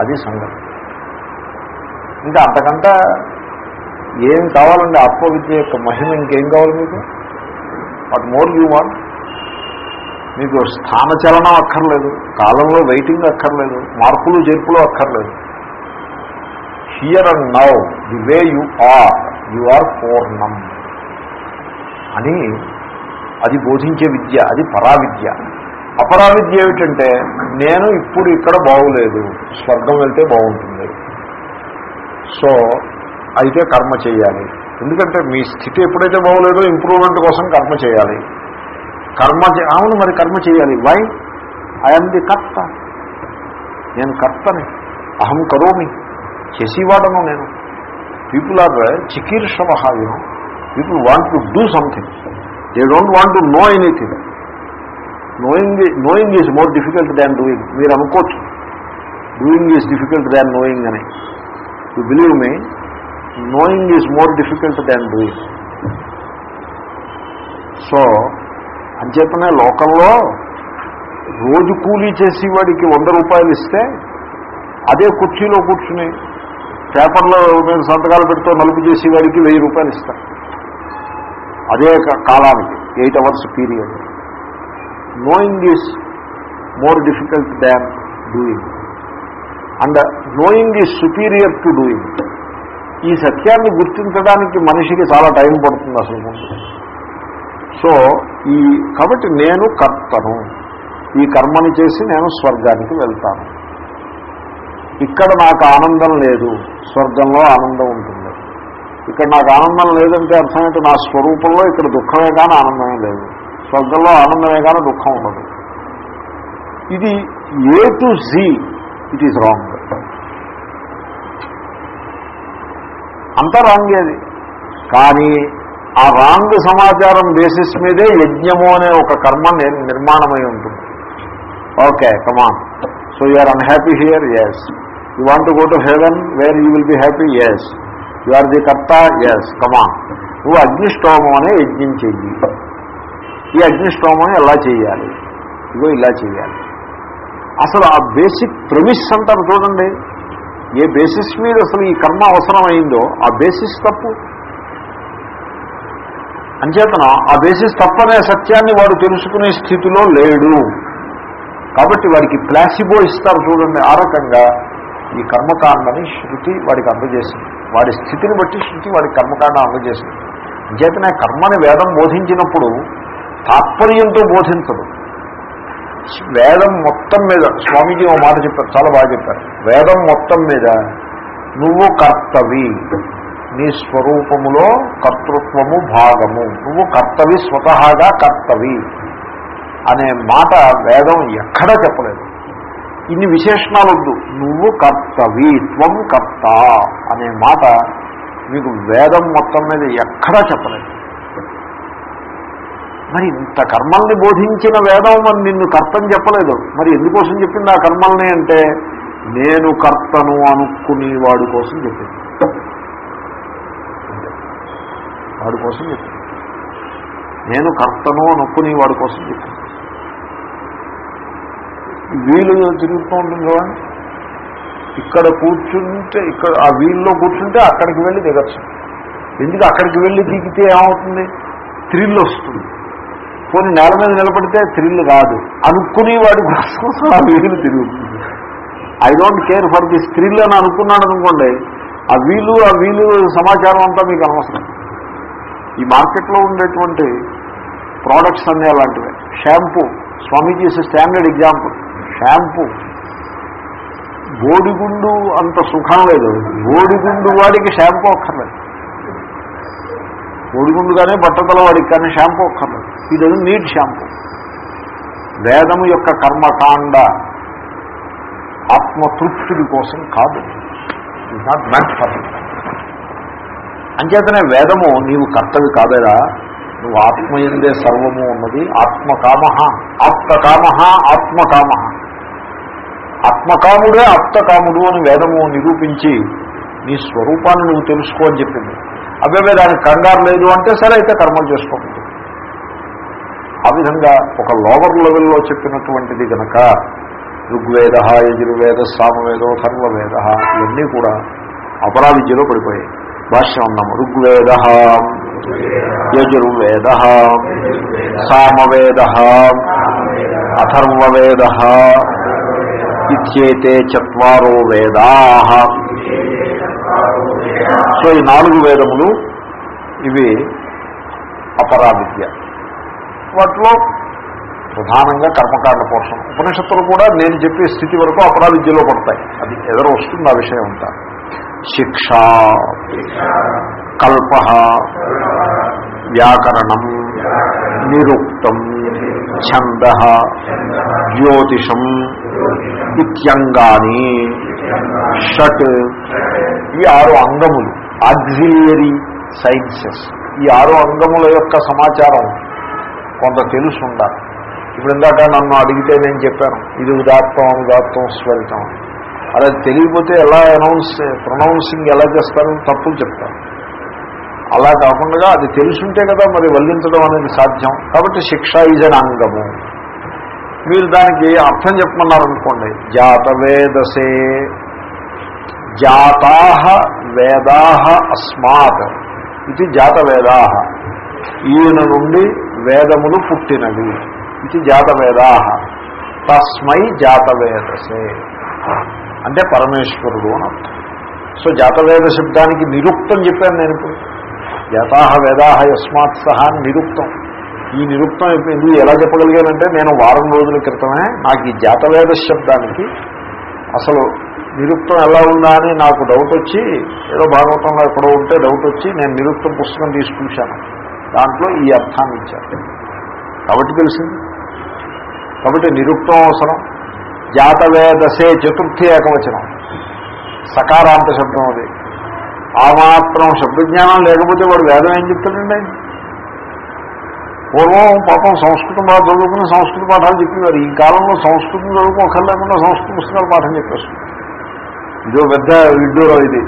Speaker 1: అది సంగతి. ఇంకా అంతకంటే ఏం కావాలండి? ఆత్మవిద్య యొక్క మహిమ ఇంకేం కావాలి మీకు? వాట్ మోర్ యూ వాంట్ మీకు స్థానచలనం అక్కర్లేదు. కాలంలో వెయిటింగ్ అక్కర్లేదు. మార్పులు చేర్పులు అక్కర్లేదు. Here and now the way you are you are పూర్ణం. అని అది బోధించే విద్య అది పరావిద్య. అపరావిద్య ఏమిటంటే నేను ఇప్పుడు ఇక్కడ బాగులేదు. స్వర్గం వెళ్తే బాగుంటుంది. సో అయితే కర్మ చేయాలి. ఎందుకంటే మీ స్థితి ఎప్పుడైతే బాగోలేదో ఇంప్రూవ్మెంట్ కోసం కర్మ చేయాలి. కర్మ చే- అవును మరి కర్మ చేయాలి. వై ఐఎమ్ ది కర్త. నేను కర్తని. అహం కరోమి. చేసేవాడను నేను. People are చికీర్షవ you know people want to do something they don't want to know anything knowing knowing is more difficult than doing మీరు అనుకోవచ్చు. Doing is difficult than knowing అని. You believe me knowing is more difficult than doing so అంచేతనే లోకంలో రోజు కూలీ చేసి వాడికి వంద రూపాయలు ఇస్తే అదే కుర్చీలో కూర్చుని పేపర్లో నేను సంతకాలు పెడుతూ నలుపు చేసి వాడికి వెయ్యి రూపాయలు ఇస్తారు అదే కాలానికి eight hours period. Knowing is more difficult than doing and knowing is superior to doing ఈ సత్యాన్ని గుర్తించడానికి మనిషికి చాలా టైం పడుతుంది అసలు. ముందు సో ఈ కాబట్టి నేను కర్తను. ఈ కర్మని చేసి నేను స్వర్గానికి వెళ్తాను. ఇక్కడ నాకు ఆనందం లేదు. స్వర్గంలో ఆనందం ఉంటుంది. ఇక్కడ నాకు ఆనందం లేదంటే అర్థమైతే నా స్వరూపంలో ఇక్కడ దుఃఖమే కానీ ఆనందమే లేదు. స్వర్గంలో ఆనందమే కానీ దుఃఖం ఉండదు. ఇది A to Z it is wrong అంతా రాంగే అది కానీ ఆ రాంగ్ సమాచారం బేసిస్ మీదే యజ్ఞము అనే ఒక కర్మ నిర్- నిర్మాణమై ఉంటుంది. Okay come on so you are unhappy here yes you want go to heaven where you will be happy yes you are the karta yes come on నువ్వు అగ్నిష్టోమం అనే యజ్ఞం చెయ్యి. ఈ అగ్నిష్టోమం ఎలా చేయాలి ఇగో ఇలా చేయాలి అసలు ఆ బేసిక్ ప్రెమిస్ అంటారు చూడండి. ఏ బేసిస్ మీద అసలు ఈ కర్మ అవసరం అయిందో ఆ బేసిస్ తప్పు. అంచేతన ఆ బేసిస్ తప్పనే సత్యాన్ని వాడు తెలుసుకునే స్థితిలో లేడు. కాబట్టి వాడికి ప్లాసిబో ఇస్తారు చూడండి ఆ రకంగా ఈ కర్మకాండని శృతి వాడికి అందజేసింది. వాడి స్థితిని బట్టి శృతి వాడి కర్మకాండ అందజేసింది. అంచేతనే కర్మని వేదం బోధించినప్పుడు తాత్పర్యంతో బోధించదు. వేదం మొత్తం మీద స్వామీజీ ఓ మాట చెప్పారు చాలా బాగా చెప్పారు. వేదం మొత్తం మీద నువ్వు కర్తవి. నీ స్వరూపములో కర్తృత్వము భాగము. నువ్వు కర్తవి స్వతహాగా కర్తవి. అనే మాట వేదం ఎక్కడా చెప్పలేదు. ఇన్ని విశేషణాలు వద్దు నువ్వు కర్తవి త్వం కర్త అనే మాట మీకు వేదం మొత్తం మీద ఎక్కడా చెప్పలేదు. మరి ఇంత కర్మల్ని బోధించిన వేదం మరి నిన్ను కర్తని చెప్పలేదు. మరి ఎందుకోసం చెప్పింది ఆ కర్మల్ని అంటే నేను కర్తను అనుకునే వాడి కోసం చెప్పింది వాడి కోసం చెప్పింది నేను కర్తను అనుకునే వాడి కోసం చెప్పింది వీలు తిరుగుతూ ఉంటుంది చూడండి ఇక్కడ కూర్చుంటే ఇక్కడ ఆ వీల్లో కూర్చుంటే అక్కడికి వెళ్ళి దిగచ్చు. ఎందుకు అక్కడికి వెళ్ళి దిగితే ఏమవుతుంది? థ్రిల్ వస్తుంది. కొన్ని నేల మీద నిలబడితే థ్రిల్ రాదు అనుకునేవాడి కోసం ఆ వీలు తిరుగుతుంది. I don't care for this thrill అని అనుకున్నాడు అనుకోండి ఆ వీలు ఆ వీలు సమాచారం అంతా మీకు అనవసరం. ఈ మార్కెట్లో ఉండేటువంటి ప్రోడక్ట్స్ అన్నీ అలాంటివే. Shampoo Swamiji standard example shampoo బోడిగుండు అంత సుఖం లేదు. బోడిగుండు వాడికి షాంపూ ఒక్కర్లేదు బోడిగుండుగానే బట్టతల వాడికి కానీ షాంపూ ఈ డజన్ నీట్ షాంపూ. వేదము యొక్క కర్మకాండ ఆత్మతృప్తుడి కోసం కాదు. ఇట్ నాట్ మ్యాట్ ఫర్ అంచేతనే వేదము నీవు కర్తవి కాదేరా. నువ్వు ఆత్మయందే సర్వము ఉన్నది. ఆత్మకామ ఆప్తకామ ఆత్మకామ ఆత్మకాముడే ఆప్తకాముడు అని వేదము నిరూపించి నీ స్వరూపాన్ని నువ్వు తెలుసుకో అని చెప్పింది. అబ్బాయి దానికి కంగారు లేదు అంటే సరే అయితే కర్మలు చేసుకోండి ఆ విధంగా ఒక లోవర్ లెవెల్లో చెప్పినటువంటిది కనుక ఋగ్వేద యజుర్వేద సామవేద సర్వవేద ఇవన్నీ కూడా అపరావిద్యలో పడిపోయాయి. భాష్యం అన్నాము. ఋగ్వేద యజుర్వేద సామవేద అథర్వవేద ఇచ్చేతే చత్వారో వేదా. సో ఈ నాలుగు వేదములు ఇవి అపరావిద్య. వాటిలో ప్రధానంగా కర్మకాండ పోర్షన్ ఉపనిషత్తులు కూడా నేను చెప్పే స్థితి వరకు అపరావిద్యలో పడతాయి. అది ఎదురు వస్తుంది ఆ విషయం అంతా. శిక్ష కల్ప వ్యాకరణం నిరుక్తం ఛంద జ్యోతిషం ఇత్యంగాని షట్ ఈ ఆరు అంగములు. Auxiliary sciences. ఈ ఆరు అంగముల యొక్క సమాచారం కొంత తెలుసు ఉండాలి ఇప్పుడు ఇందాక నన్ను అడిగితే నేను చెప్పాను ఇది ఉదాత్తం ఉదాత్తం స్వరితం అలా తెలియకపోతే ఎలా అనౌన్స్ ప్రొనౌన్సింగ్ ఎలా చేస్తారు? తప్పులు చెప్తారు. అలా కాకుండా అది తెలుసుంటే కదా మరి వల్లించడం అనేది సాధ్యం. కాబట్టి శిక్ష ఈజ్ అన్ అంగము. మీరు దానికి అర్థం చెప్పమన్నారనుకోండి జాతవేదసే జాతా వేదా అస్మాత్. ఇది జాతవేదా ఈయన నుండి వేదములు పుట్టినవి. ఇది జాతవేదా తస్మై జాతవేదసే. అంటే పరమేశ్వరుడు అని అర్థం. సో జాతవేద శబ్దానికి నిరుక్తం చెప్పాను నేను ఇప్పుడు. జాతాహ వేదాహ యస్మాత్ సహా నిరుక్తం. ఈ నిరుక్తం ఎందుకు ఎలా చెప్పగలిగానంటే నేను వారం రోజుల క్రితమే నాకు ఈ జాతవేద శబ్దానికి అసలు నిరుక్తం ఎలా ఉందా అని నాకు డౌట్ వచ్చి ఏదో భాగవతంలో ఎక్కడో ఉంటే డౌట్ వచ్చి నేను నిరుక్తం పుస్తకం తీసుకుంటాను దాంట్లో ఈ అర్థాన్ని ఇచ్చారు. కాబట్టి తెలిసింది కాబట్టి నిరుక్తం అవసరం. జాతవేదసే చతుర్థి ఏకవచనం. సకారాంత శబ్దం అది. ఆ మాత్రం శబ్దజ్ఞానం లేకపోతే వాడు వేదం ఏం చెప్తాడండి? పూర్వం పాపం సంస్కృతం బాగా చదువుకుని సంస్కృత పాఠాలు చెప్పేవారు. ఈ కాలంలో సంస్కృతం చదువుకు ఒకరు లేకుండా సంస్కృత పుస్తకాలు పాఠం చెప్పేస్తుంది ఇదో పెద్ద విడ్డూరం ఇది.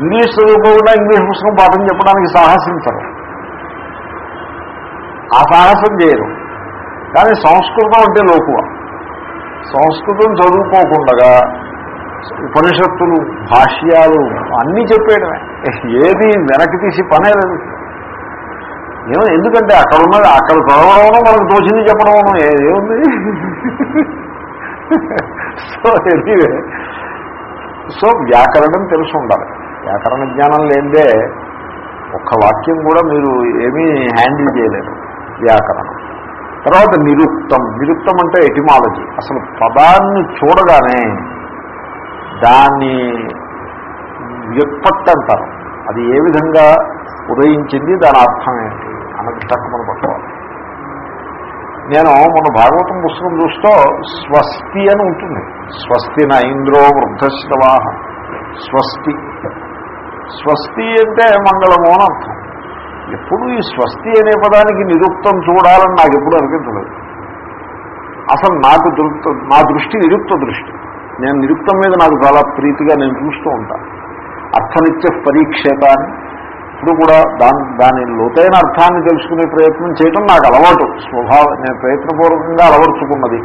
Speaker 1: ఇంగ్లీష్ చదువుకోకుండా ఇంగ్లీష్ పుస్తకం పాఠం చెప్పడానికి సాహసించరు. ఆ సాహసం చేయరు. కానీ సంస్కృతం అంటే లోకువ. సంస్కృతం చదువుకోకుండా ఉపనిషత్తులు భాష్యాలు అన్నీ చెప్పేయడమే. ఏది వెనక్కి తీసి పనే లేదు. ఏమో ఎందుకంటే అక్కడ ఉన్నది అక్కడ చదవడం మనకు తోచింది చెప్పడం ఏముంది? సో ఎనీవే సో వ్యాకరణం తెలిసి ఉండాలి. వ్యాకరణ జ్ఞానం లేదే ఒక్క వాక్యం కూడా మీరు ఏమీ హ్యాండిల్ చేయలేరు. వ్యాకరణం. తర్వాత నిరుక్తం. నిరుక్తం అంటే ఎటిమాలజీ. అసలు పదాన్ని చూడగానే దాన్ని వ్యుత్పత్తి అంటారు. అది ఏ విధంగా ఉదయించింది దాని అర్థం ఏంటి? అన్నది తక్కువ పట్టుకోవాలి. నేను మన భాగవతం పుస్తకం చూస్తూ స్వస్తి అని ఉంటుంది. స్వస్తి నా ఇంద్రో వృద్ధశ్రవాహ. స్వస్తి. స్వస్తి అంటే మంగళము అని అర్థం. ఎప్పుడు ఈ స్వస్తి అనే పదానికి నిరుక్తం చూడాలని నాకు ఎప్పుడు అనిపించలేదు. అసలు నాకు దృక్త నా దృష్టి నిరుక్త దృష్టి. నేను నిరుక్తం మీద నాకు చాలా ప్రీతిగా నేను చూస్తూ ఉంటాను అర్థనిత్య పరీక్షత అని ఇప్పుడు కూడా దాని దాని లోతైన అర్థాన్ని తెలుసుకునే ప్రయత్నం చేయటం నాకు అలవాటు. స్వభావం నేను ప్రయత్నపూర్వకంగా అలవర్చుకున్నది.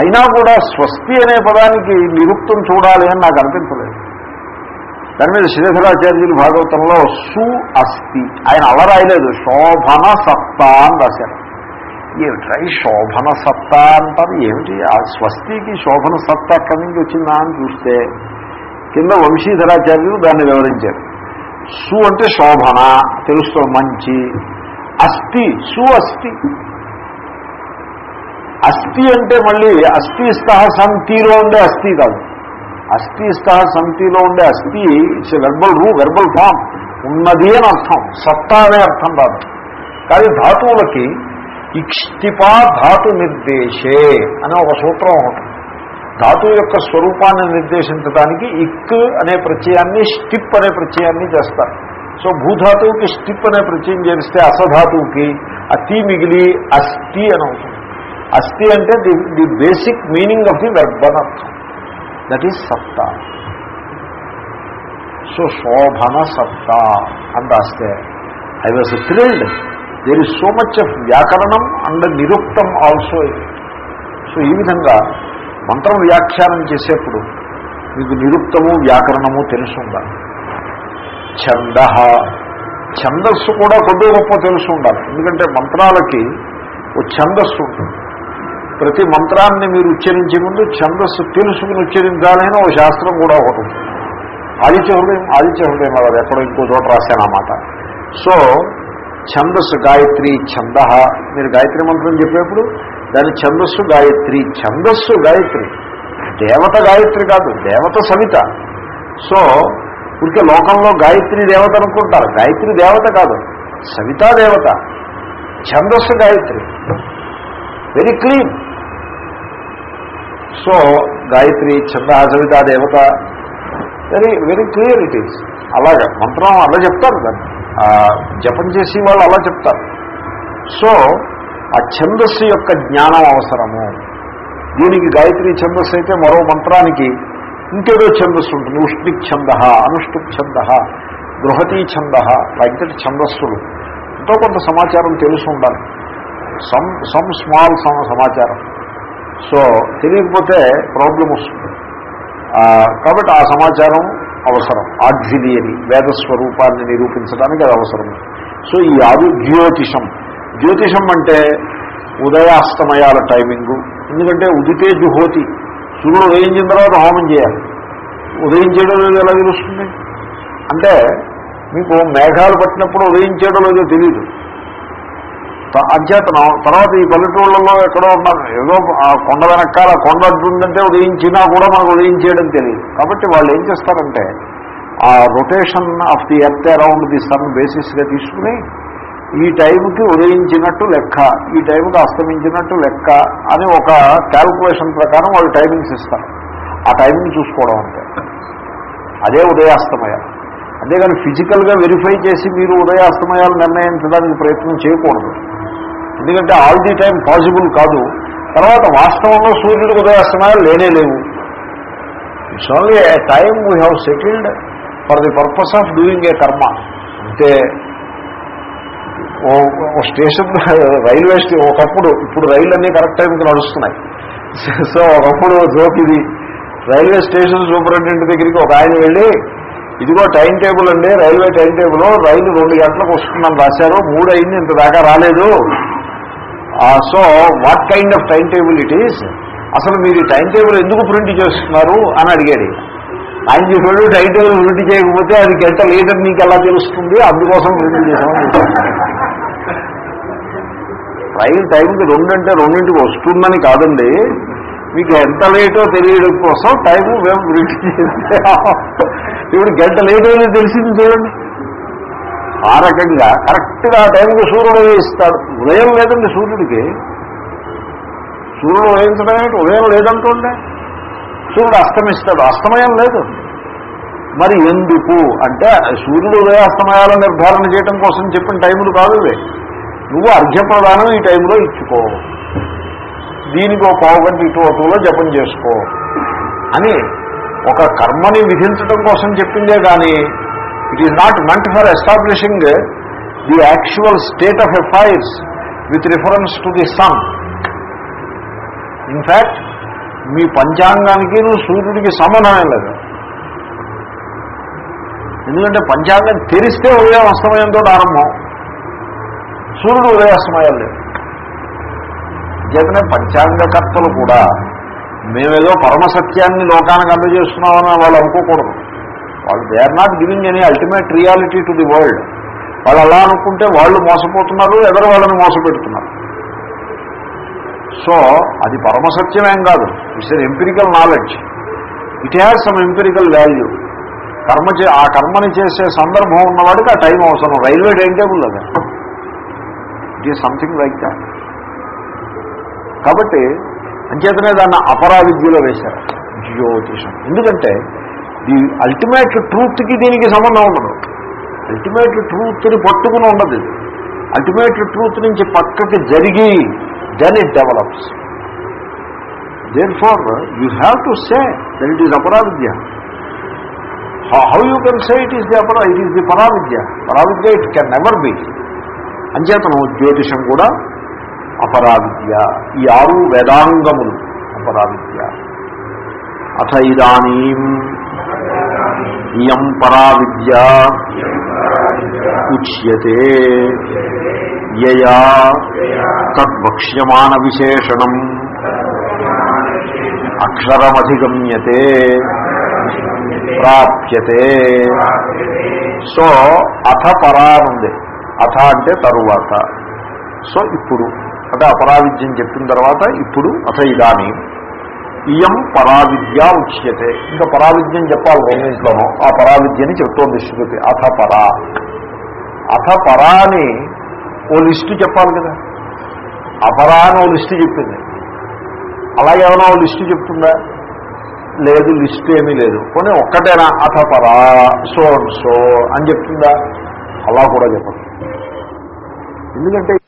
Speaker 1: అయినా కూడా స్వస్తి అనే పదానికి నిరుక్తం చూడాలి అని నాకు అనిపించలేదు. దాని మీద శ్రీధరాచార్యులు భాగవతంలో సు అస్తి. ఆయన అలా రాయలేదు శోభన సత్తా అని రాశారు. ఏమిట్రా ఈ శోభన సత్తా అంటారు? ఏమిటి? ఆ స్వస్తికి శోభన సత్తా అక్కడి నుంచి వచ్చిందా అని చూస్తే కింద వంశీధరాచార్యులు దాన్ని వివరించారు. సు అంటే శోభన తెలుస్తుంది మంచి. అస్థి సు అస్థి అస్థి అంటే మళ్ళీ అస్థి స్థహ సంతిలో ఉండే అస్థి కాదు. అస్థి స్థా సంతిలో ఉండే అస్థి it's verbal root verbal form ఉన్నది అని అర్థం. సత్తా అనే అర్థం రాదు కానీ ధాతువులకి ఇక్ష్టిపా ధాతు నిర్దేశే అనే ఒక సూత్రం ఉంటుంది ధాతువు యొక్క స్వరూపాన్ని నిర్దేశించడానికి ఇక్ అనే ప్రత్యయాన్ని స్టిప్ అనే ప్రత్యయాన్ని చేస్తారు. సో భూధాతువుకి స్టిప్ అనే ప్రత్యయం చేస్తే అసధాతువుకి అతి మిగిలి అస్థి అని అవుతుంది. అస్థి అంటే the the basic meaning of the verb అని అర్థం. దట్ ఈజ్ సత్తా సో శోభన సత్తా అని రాస్తే I was thrilled there is so much of వ్యాకరణం అండ్ నిరుక్తం ఆల్సో సో ఈ విధంగా మంత్రం వ్యాఖ్యానం చేసేప్పుడు మీకు నిరుక్తము వ్యాకరణము తెలుసుండాలి ఉండాలి. ఛంద. ఛందస్సు కూడా కొద్ది గొప్ప తెలుసు ఉండాలి. ఎందుకంటే మంత్రాలకి ఓ ఛందస్సు ఉంటుంది. ప్రతి మంత్రాన్ని మీరు ఉచ్చరించే ముందు ఛందస్సు తెలుసుకుని ఉచ్చరించాలని ఓ శాస్త్రం కూడా ఒకటి ఉంది. ఆదిత్య హృదయం ఆదిత్య హృదయం కదా ఎక్కడో ఇంకో చోట రాశానమాట సో ఛందస్సు గాయత్రి ఛంద. మీరు గాయత్రి మంత్రం చెప్పేప్పుడు దాని ఛందస్సు గాయత్రి ఛందస్సు గాయత్రి. దేవత గాయత్రి కాదు దేవత సవిత. సో ఊరికే లోకంలో గాయత్రి దేవత అనుకుంటారు. గాయత్రి దేవత కాదు సవితా దేవత. ఛందస్సు Gayatri. Very clean so Gayatri ఛంద Savita దేవత. Very very clear it is అలాగా మంత్రం అలా చెప్తారు దాన్ని. జపం చేసి వాళ్ళు అలా చెప్తారు. సో ఆ ఛందస్సు యొక్క జ్ఞానం అవసరము. దీనికి గాయత్రి ఛందస్సు అయితే మరో మంత్రానికి ఇంకేదో ఛందస్సు ఉంటుంది. ఉష్ణిక్ ఛంద అనుష్ఠుప్ ఛంద గృహతీ ఛంద లైక్ దట్ ఛందస్సులు. ఎంతో కొంత సమాచారం తెలుసు ఉండాలి సమ్ సమ్ స్మాల్ సమాచారం. సో తెలియకపోతే ప్రాబ్లం వస్తుంది. కాబట్టి ఆ సమాచారం అవసరం. ఆగ్జిలియరీ వేద స్వరూపాన్ని నిరూపించడానికి అది అవసరం. సో ఈ ఆది జ్యోతిషం. జ్యోతిషం అంటే ఉదయాస్తమయాల టైమింగు. ఎందుకంటే ఉదితే జుహోతి సూర్యుడు ఉదయించిన తర్వాత హోమం చేయాలి. ఉదయించేయడం లేదో ఎలా తెలుస్తుంది? అంటే మీకు మేఘాలు పట్టినప్పుడు ఉదయించేయడం లేదో తెలియదు అధ్యాతనం తర్వాత ఈ పల్లెటూళ్ళలో ఎక్కడో ఉన్నారు ఏదో ఆ కొండ వెనకాల కొండ అడ్డుందంటే ఉదయించినా కూడా మనకు ఉదయించేయడం తెలియదు. కాబట్టి వాళ్ళు ఏం చేస్తారంటే ఆ rotation of the earth around the sun బేసిస్గా తీసుకుని ఈ టైంకి ఉదయించినట్టు లెక్క ఈ టైంకి అస్తమించినట్టు లెక్క అని ఒక క్యాల్కులేషన్ ప్రకారం వాళ్ళు టైమింగ్స్ ఇస్తారు. ఆ టైమింగ్ చూసుకోవడం అంటే. అదే ఉదయాస్తమయం. అంతేగాని ఫిజికల్గా వెరిఫై చేసి మీరు ఉదయాస్తమయాలు నిర్ణయించడానికి ప్రయత్నం చేయకూడదు. ఎందుకంటే ఆల్ ది టైం పాసిబుల్ కాదు. తర్వాత వాస్తవంలో సూర్యుడికి ఉదయాస్తమయాలు లేనే లేవు. It's only a time we have settled for the purpose of doing a karma అంటే ఓ స్టేషన్ రైల్వే స్టే ఒకప్పుడు ఇప్పుడు రైళ్ళు అన్నీ కరెక్ట్ టైంకి నడుస్తున్నాయి. సో ఒకప్పుడు జోక్ ఇది. రైల్వే స్టేషన్ సూపరింటెండెంట్ దగ్గరికి ఒక ఆయన వెళ్ళి ఇదిగో టైం టేబుల్ అండి రైల్వే టైం టేబుల్ రైలు రెండు గంటలకు వస్తుందని రాశారు మూడు అయింది ఇంత దాకా రాలేదు. So what kind of time table it is అసలు మీరు ఈ టైం టేబుల్ ఎందుకు ప్రింట్ చేస్తున్నారు అని అడిగాడు. ఆయన చెప్పాడు టైం టేబుల్ ప్రింట్ చేయకపోతే అది గంట లేదని నీకు ఎలా తెలుస్తుంది? అందుకోసం ప్రింట్ చేసామని రైలు టైంకి రెండంటే రెండింటికి వస్తుందని కాదండి. మీకు ఎంత లేటో తెలియడం కోసం టైం మేము ప్రింట్ చేస్తే ఇప్పుడు గంట లేట్ అయినా తెలిసింది చూడండి. ఆ రకంగా కరెక్ట్గా ఆ టైంకి సూర్యుడు ఉదయిస్తాడు. ఉదయం లేదండి సూర్యుడికి. సూర్యుడు ఉదయించడం ఏంటి ఉదయం లేదంటుండే. సూర్యుడు అస్తమిస్తాడు. అస్తమయం లేదు. మరి ఎందుకు? అంటే సూర్యుడు ఉదయాస్తమయాల నిర్ధారణ చేయడం కోసం చెప్పిన టైములు కాదు ఇవి. నువ్వు అర్ఘ్యప్రదానం ఈ టైంలో ఇచ్చుకో. దీనికి ఒక పావు గంట ఇటు అటులో జపం చేసుకో. అని ఒక కర్మని విధించడం కోసం చెప్పిందే కానీ it is not meant for establishing the actual state of affairs with reference to the sun in fact మీ పంచాంగానికి సూర్యుడికి సంబంధమే లేదు. ఎందుకంటే పంచాంగం తెరిస్తే ఉదయం అస్తమయంతో ఆరంభం. సూర్యుడు ఉదయాస్తమయాలు లేదు. చేతనే పంచాంగకర్తలు కూడా మేమేదో పరమసత్యాన్ని లోకానికి అందజేస్తున్నామని వాళ్ళు అనుకోకూడదు. వాళ్ళు they are not giving any ultimate reality to the world వాళ్ళు అలా అనుకుంటే వాళ్ళు మోసపోతున్నారు ఎదరు వాళ్ళని మోసపెడుతున్నారు? సో అది పరమసత్యమేం కాదు. It's an empirical knowledge it has some empirical value కర్మ చే ఆ కర్మని చేసే సందర్భం ఉన్నవాడికి ఆ టైం అవసరం. రైల్వే టైం టేబుల్ అది. It is something like that కాబట్టి అంచేతనే దాన్ని అపరా విద్యలో వేశారు. జ్యోతిషం. ఎందుకంటే ది అల్టిమేట్ ట్రూత్కి దీనికి సంబంధం ఉండదు. అల్టిమేట్ ట్రూత్ని పట్టుకుని ఉండదు. అల్టిమేట్ ట్రూత్ నుంచి పక్కకి జరిగి then it develops therefore you have to say that it is అపరావిద్య how you can say it is the అపరా it is the పరావిద్య పరావిద్య it can never be అంచేతను జ్యోతిషం కూడా అపరావిద్య. ఈ ఆరు వేదాంగములు అపరావిద్య. అథ ఇదానీ ఇయం పరా పరావిద్య ఉచ్యతే యయా తద్వక్ష్యమాణ విశేషణం అక్షరమధిగమ్యతే ప్రాప్యతే. సో అథ పరా ఉంది అథ అంటే తరువాత. సో ఇప్పుడు. అంటే అపరావిద్యం చెప్పిన తర్వాత ఇప్పుడు అథ ఇదానీ. ఇయం పరావిద్య ఉచ్యతే. ఇంకా పరావిద్యని చెప్పాలి రెండింట్లోనూ. ఆ పరావిద్యని చెప్తోంది శృతి. అథ పరా. అథ పరా అని ఓ లిస్టు చెప్పాలి కదా. అపరా అని ఓ లిస్టు చెప్పింది. అలా ఏమైనా ఓ లిస్టు చెప్తుందా? లేదు లిస్ట్ ఏమీ లేదు. కొన్ని ఒక్కటేనా? అథ పరా సో సో అని చెప్తుందా? అలా కూడా చెప్పదు ఎందుకంటే